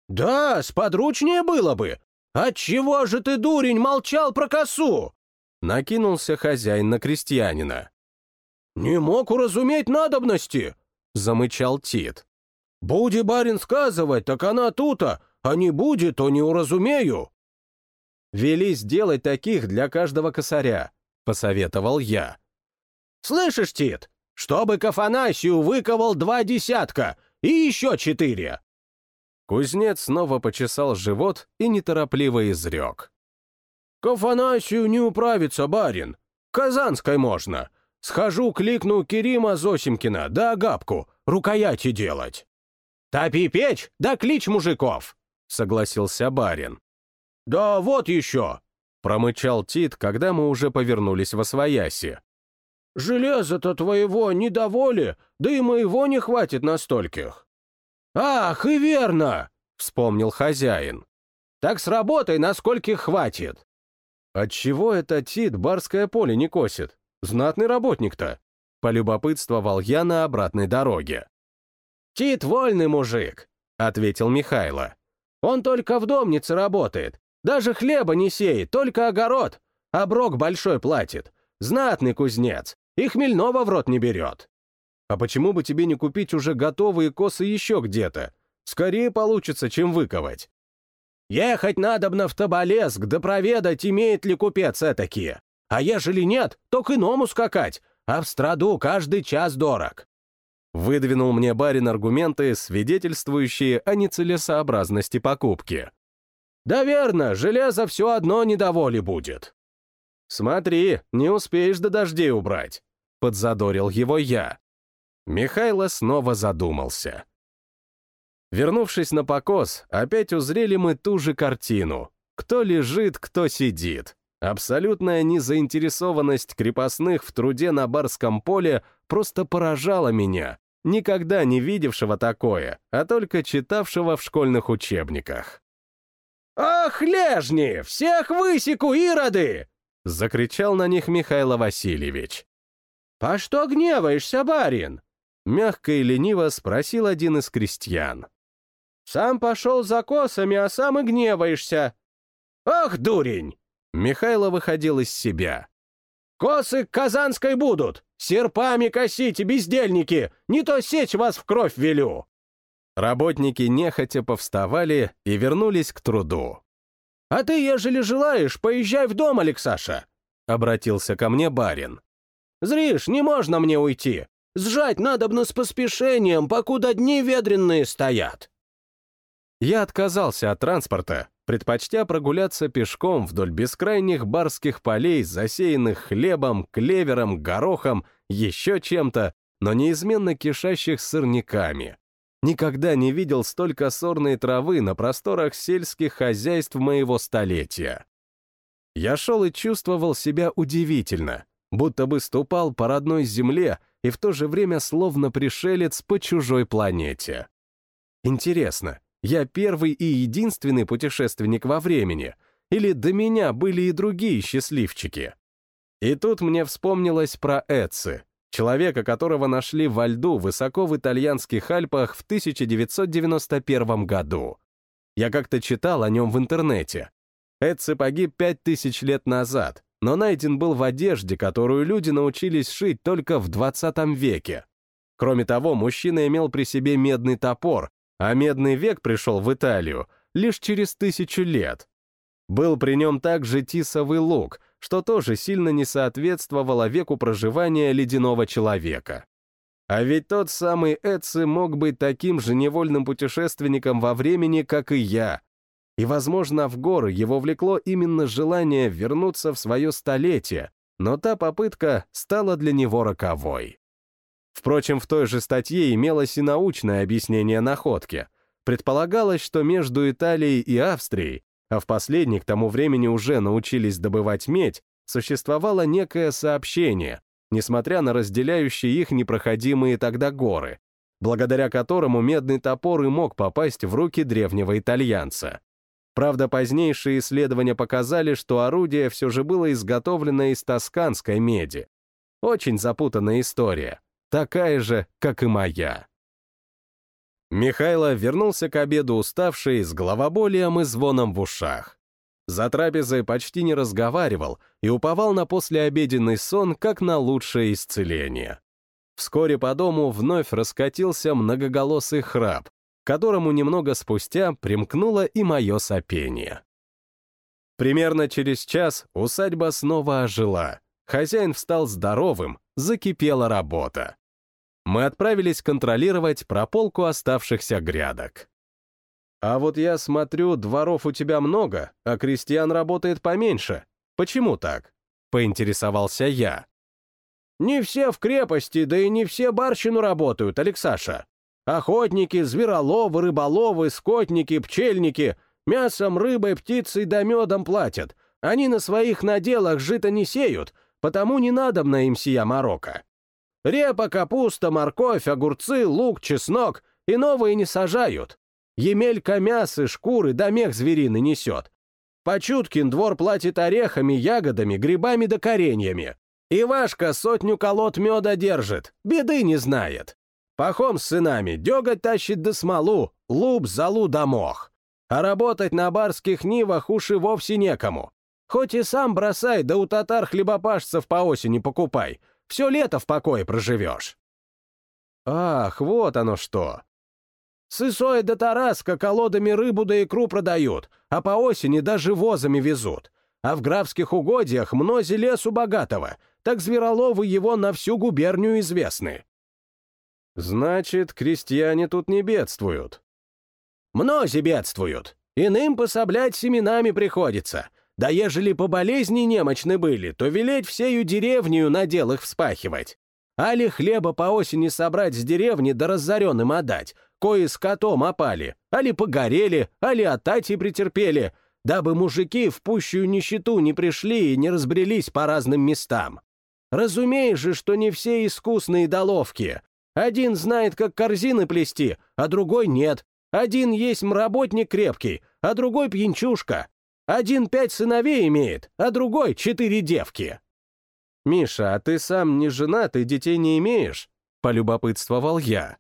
«Да, сподручнее было бы. Отчего же ты, дурень, молчал про косу?» Накинулся хозяин на крестьянина. «Не мог уразуметь надобности», — замычал Тит. «Буди барин сказывать, так она тута, а не будет, то не уразумею». «Вели сделать таких для каждого косаря», — посоветовал я. «Слышишь, Тит, чтобы к Афанасию выковал два десятка и еще четыре». Кузнец снова почесал живот и неторопливо изрек. «К Афанасию не управится, барин. Казанской можно. Схожу, кликну Кирима Зосимкина, да Агапку, рукояти делать. Топи печь, да клич мужиков согласился барин. «Да вот еще!» — промычал Тит, когда мы уже повернулись во свояси. «Железа-то твоего недоволи, да и моего не хватит на стольких». «Ах, и верно!» — вспомнил хозяин. «Так сработай, на скольких хватит». «Отчего это Тит барское поле не косит? Знатный работник-то». полюбопытствовал я на обратной дороге. «Тит вольный мужик», — ответил Михайло. «Он только в домнице работает. Даже хлеба не сеет, только огород. Оброк большой платит. Знатный кузнец. И хмельного в рот не берет». «А почему бы тебе не купить уже готовые косы еще где-то? Скорее получится, чем выковать». «Ехать надобно в Тоболеск, да проведать, имеет ли купец этакие. А ежели нет, то к иному скакать, а в страду каждый час дорог». Выдвинул мне барин аргументы, свидетельствующие о нецелесообразности покупки. «Да верно, железо все одно недоволи будет». «Смотри, не успеешь до дождей убрать», — подзадорил его я. Михайло снова задумался. Вернувшись на покос, опять узрели мы ту же картину. Кто лежит, кто сидит. Абсолютная незаинтересованность крепостных в труде на барском поле просто поражала меня, никогда не видевшего такое, а только читавшего в школьных учебниках. «Ах, лежни! Всех высеку, ироды!» — закричал на них Михаил Васильевич. «По что гневаешься, барин?» — мягко и лениво спросил один из крестьян. «Сам пошел за косами, а сам и гневаешься». «Ах, дурень!» Михайло выходил из себя. «Косы Казанской будут! Серпами косите, бездельники! Не то сечь вас в кровь велю!» Работники нехотя повставали и вернулись к труду. «А ты, ежели желаешь, поезжай в дом, Алексаша!» — обратился ко мне барин. «Зришь, не можно мне уйти. Сжать надобно с поспешением, покуда дни ведренные стоят». Я отказался от транспорта, предпочтя прогуляться пешком вдоль бескрайних барских полей, засеянных хлебом, клевером, горохом, еще чем-то, но неизменно кишащих сырниками. Никогда не видел столько сорной травы на просторах сельских хозяйств моего столетия. Я шел и чувствовал себя удивительно, будто бы ступал по родной земле и в то же время словно пришелец по чужой планете. Интересно, я первый и единственный путешественник во времени, или до меня были и другие счастливчики? И тут мне вспомнилось про Эци, человека, которого нашли во льду высоко в итальянских Альпах в 1991 году. Я как-то читал о нем в интернете. Эци погиб 5000 лет назад, но найден был в одежде, которую люди научились шить только в 20 веке. Кроме того, мужчина имел при себе медный топор, а медный век пришел в Италию лишь через тысячу лет. Был при нем также тисовый лук, что тоже сильно не соответствовало веку проживания ледяного человека. А ведь тот самый Эци мог быть таким же невольным путешественником во времени, как и я. И, возможно, в горы его влекло именно желание вернуться в свое столетие, но та попытка стала для него роковой. Впрочем, в той же статье имелось и научное объяснение находки. Предполагалось, что между Италией и Австрией, а в последней к тому времени уже научились добывать медь, существовало некое сообщение, несмотря на разделяющие их непроходимые тогда горы, благодаря которому медный топор и мог попасть в руки древнего итальянца. Правда, позднейшие исследования показали, что орудие все же было изготовлено из тосканской меди. Очень запутанная история такая же, как и моя. Михайло вернулся к обеду уставший, с головоболием и звоном в ушах. За трапезой почти не разговаривал и уповал на послеобеденный сон, как на лучшее исцеление. Вскоре по дому вновь раскатился многоголосый храп, которому немного спустя примкнуло и мое сопение. Примерно через час усадьба снова ожила. Хозяин встал здоровым, закипела работа мы отправились контролировать прополку оставшихся грядок. «А вот я смотрю, дворов у тебя много, а крестьян работает поменьше. Почему так?» — поинтересовался я. «Не все в крепости, да и не все барщину работают, Алексаша. Охотники, звероловы, рыболовы, скотники, пчельники мясом, рыбой, птицей да медом платят. Они на своих наделах жито не сеют, потому не надобно им сия морока. Репа, капуста, морковь, огурцы, лук, чеснок и новые не сажают. Емелька мясы, шкуры да мех зверины несет. Почуткин двор платит орехами, ягодами, грибами да кореньями. Ивашка сотню колод меда держит, беды не знает. Пахом с сынами деготь тащит до смолу, луп, залу да мох. А работать на барских нивах уж и вовсе некому. Хоть и сам бросай, да у татар хлебопашцев по осени покупай. Все лето в покое проживешь. Ах, вот оно что. Сысой до Тараска колодами рыбу да икру продают, а по осени даже возами везут. А в графских угодьях мнози лесу богатого, так звероловы его на всю губернию известны. Значит, крестьяне тут не бедствуют. Мнози бедствуют. Иным пособлять семенами приходится. Да ежели по болезни немощны были, то велеть всею деревню на дел их вспахивать. Али хлеба по осени собрать с деревни да разоренным отдать, кои с котом опали, али погорели, али от тати претерпели, дабы мужики в пущую нищету не пришли и не разбрелись по разным местам. Разумеешь же, что не все искусные доловки. Один знает, как корзины плести, а другой нет. Один есть работник крепкий, а другой пьянчушка. Один пять сыновей имеет, а другой четыре девки. «Миша, а ты сам не женат и детей не имеешь?» — полюбопытствовал я.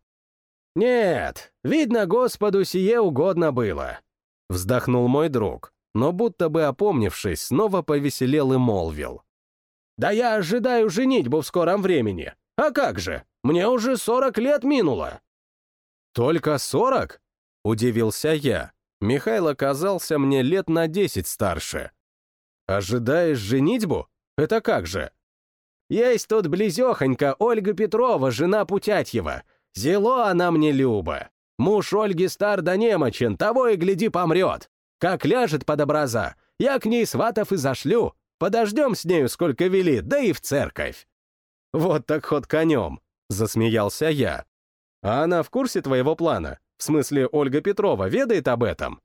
«Нет, видно, Господу сие угодно было», — вздохнул мой друг, но будто бы опомнившись, снова повеселел и молвил. «Да я ожидаю женитьбу в скором времени. А как же, мне уже сорок лет минуло». «Только сорок?» — удивился я. Михаил оказался мне лет на десять старше. «Ожидаешь женитьбу? Это как же?» «Есть тут близехонька Ольга Петрова, жена Путятьева. Зело она мне люба. Муж Ольги стар да немочен, того и гляди помрет. Как ляжет под образа, я к ней сватов и зашлю. Подождем с нею, сколько вели, да и в церковь. Вот так ход конем, засмеялся я. А она в курсе твоего плана? В смысле, Ольга Петрова ведает об этом?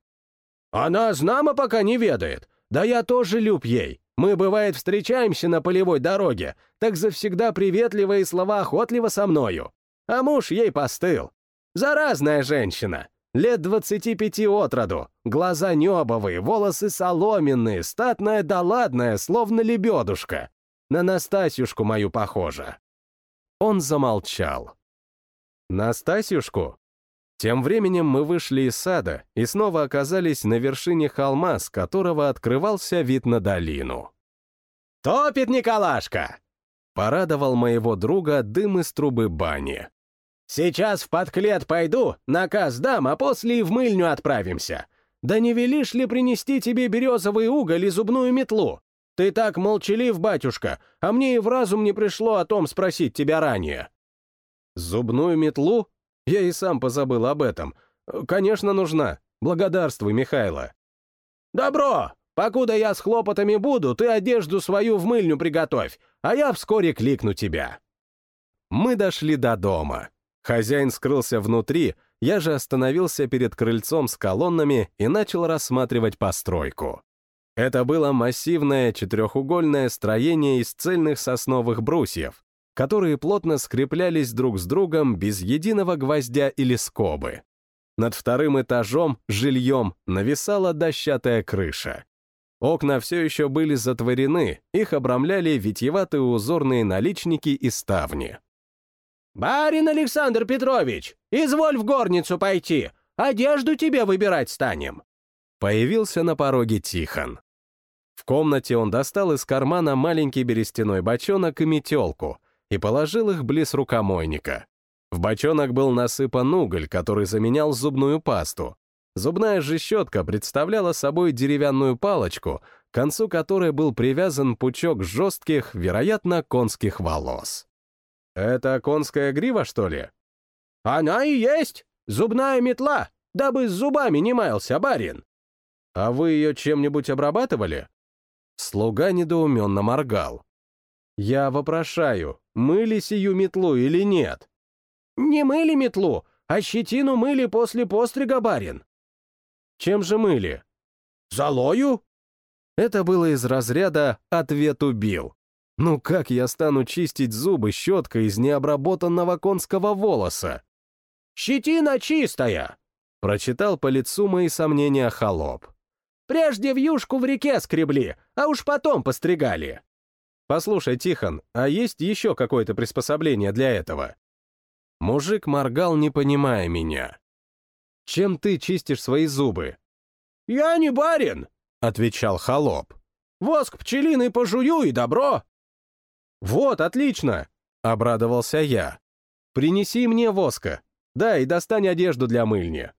Она знамо пока не ведает. Да я тоже люб ей. Мы, бывает, встречаемся на полевой дороге, так завсегда приветливо и слова охотливо со мною а муж ей постыл. Заразная женщина. Лет двадцати пяти от роду, глаза небовые, волосы соломенные, статная да ладная, словно лебедушка. На Настасюшку мою похожа. Он замолчал. Настасюшку? Тем временем мы вышли из сада и снова оказались на вершине холма, с которого открывался вид на долину. «Топит Николашка!» Порадовал моего друга дым из трубы бани. Сейчас в подклет пойду, наказ дам, а после и в мыльню отправимся. Да не велишь ли принести тебе березовый уголь и зубную метлу? Ты так молчалив, батюшка, а мне и в разум не пришло о том спросить тебя ранее». «Зубную метлу? Я и сам позабыл об этом. Конечно, нужна. Благодарствуй, Михайло». «Добро! Покуда я с хлопотами буду, ты одежду свою в мыльню приготовь, а я вскоре кликну тебя». Мы дошли до дома. Хозяин скрылся внутри, я же остановился перед крыльцом с колоннами и начал рассматривать постройку. Это было массивное четырехугольное строение из цельных сосновых брусьев, которые плотно скреплялись друг с другом без единого гвоздя или скобы. Над вторым этажом, жильем, нависала дощатая крыша. Окна все еще были затворены, их обрамляли витьеватые узорные наличники и ставни. «Барин Александр Петрович, изволь в горницу пойти, одежду тебе выбирать станем». Появился на пороге Тихон. В комнате он достал из кармана маленький берестяной бочонок и метелку и положил их близ рукомойника. В бочонок был насыпан уголь, который заменял зубную пасту. Зубная же щетка представляла собой деревянную палочку, к концу которой был привязан пучок жестких, вероятно, конских волос. «Это конская грива, что ли?» «Она и есть! Зубная метла, дабы с зубами не маялся барин!» «А вы ее чем-нибудь обрабатывали?» Слуга недоуменно моргал. «Я вопрошаю, мыли сию метлу или нет?» «Не мыли метлу, а щетину мыли после пострига, барин». «Чем же мыли?» «Золою?» Это было из разряда «ответ убил». Ну как я стану чистить зубы щеткой из необработанного конского волоса? «Щетина чистая!» — прочитал по лицу мои сомнения холоп. «Прежде вьюшку в реке скребли, а уж потом постригали». Послушай, Тихон, а есть еще какое-то приспособление для этого? Мужик моргал, не понимая меня. Чем ты чистишь свои зубы? «Я не барин», — отвечал холоп. «Воск пчелиный пожую и добро». «Вот, отлично!» — обрадовался я. «Принеси мне воска. Да, и достань одежду для мыльни».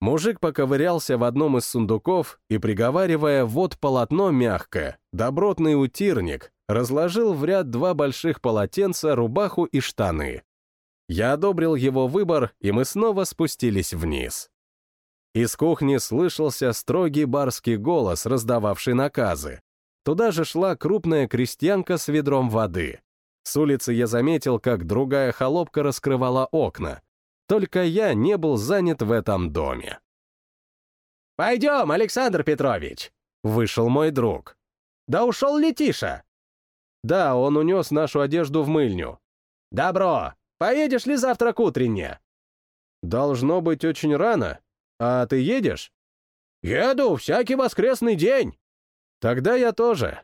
Мужик поковырялся в одном из сундуков и, приговаривая «вот полотно мягкое, добротный утирник», разложил в ряд два больших полотенца, рубаху и штаны. Я одобрил его выбор, и мы снова спустились вниз. Из кухни слышался строгий барский голос, раздававший наказы. Туда же шла крупная крестьянка с ведром воды. С улицы я заметил, как другая холопка раскрывала окна. Только я не был занят в этом доме. «Пойдем, Александр Петрович!» — вышел мой друг. «Да ушел ли Тиша?» «Да, он унес нашу одежду в мыльню». «Добро! Поедешь ли завтра к утренне?» «Должно быть очень рано. А ты едешь? Еду всякий воскресный день. Тогда я тоже.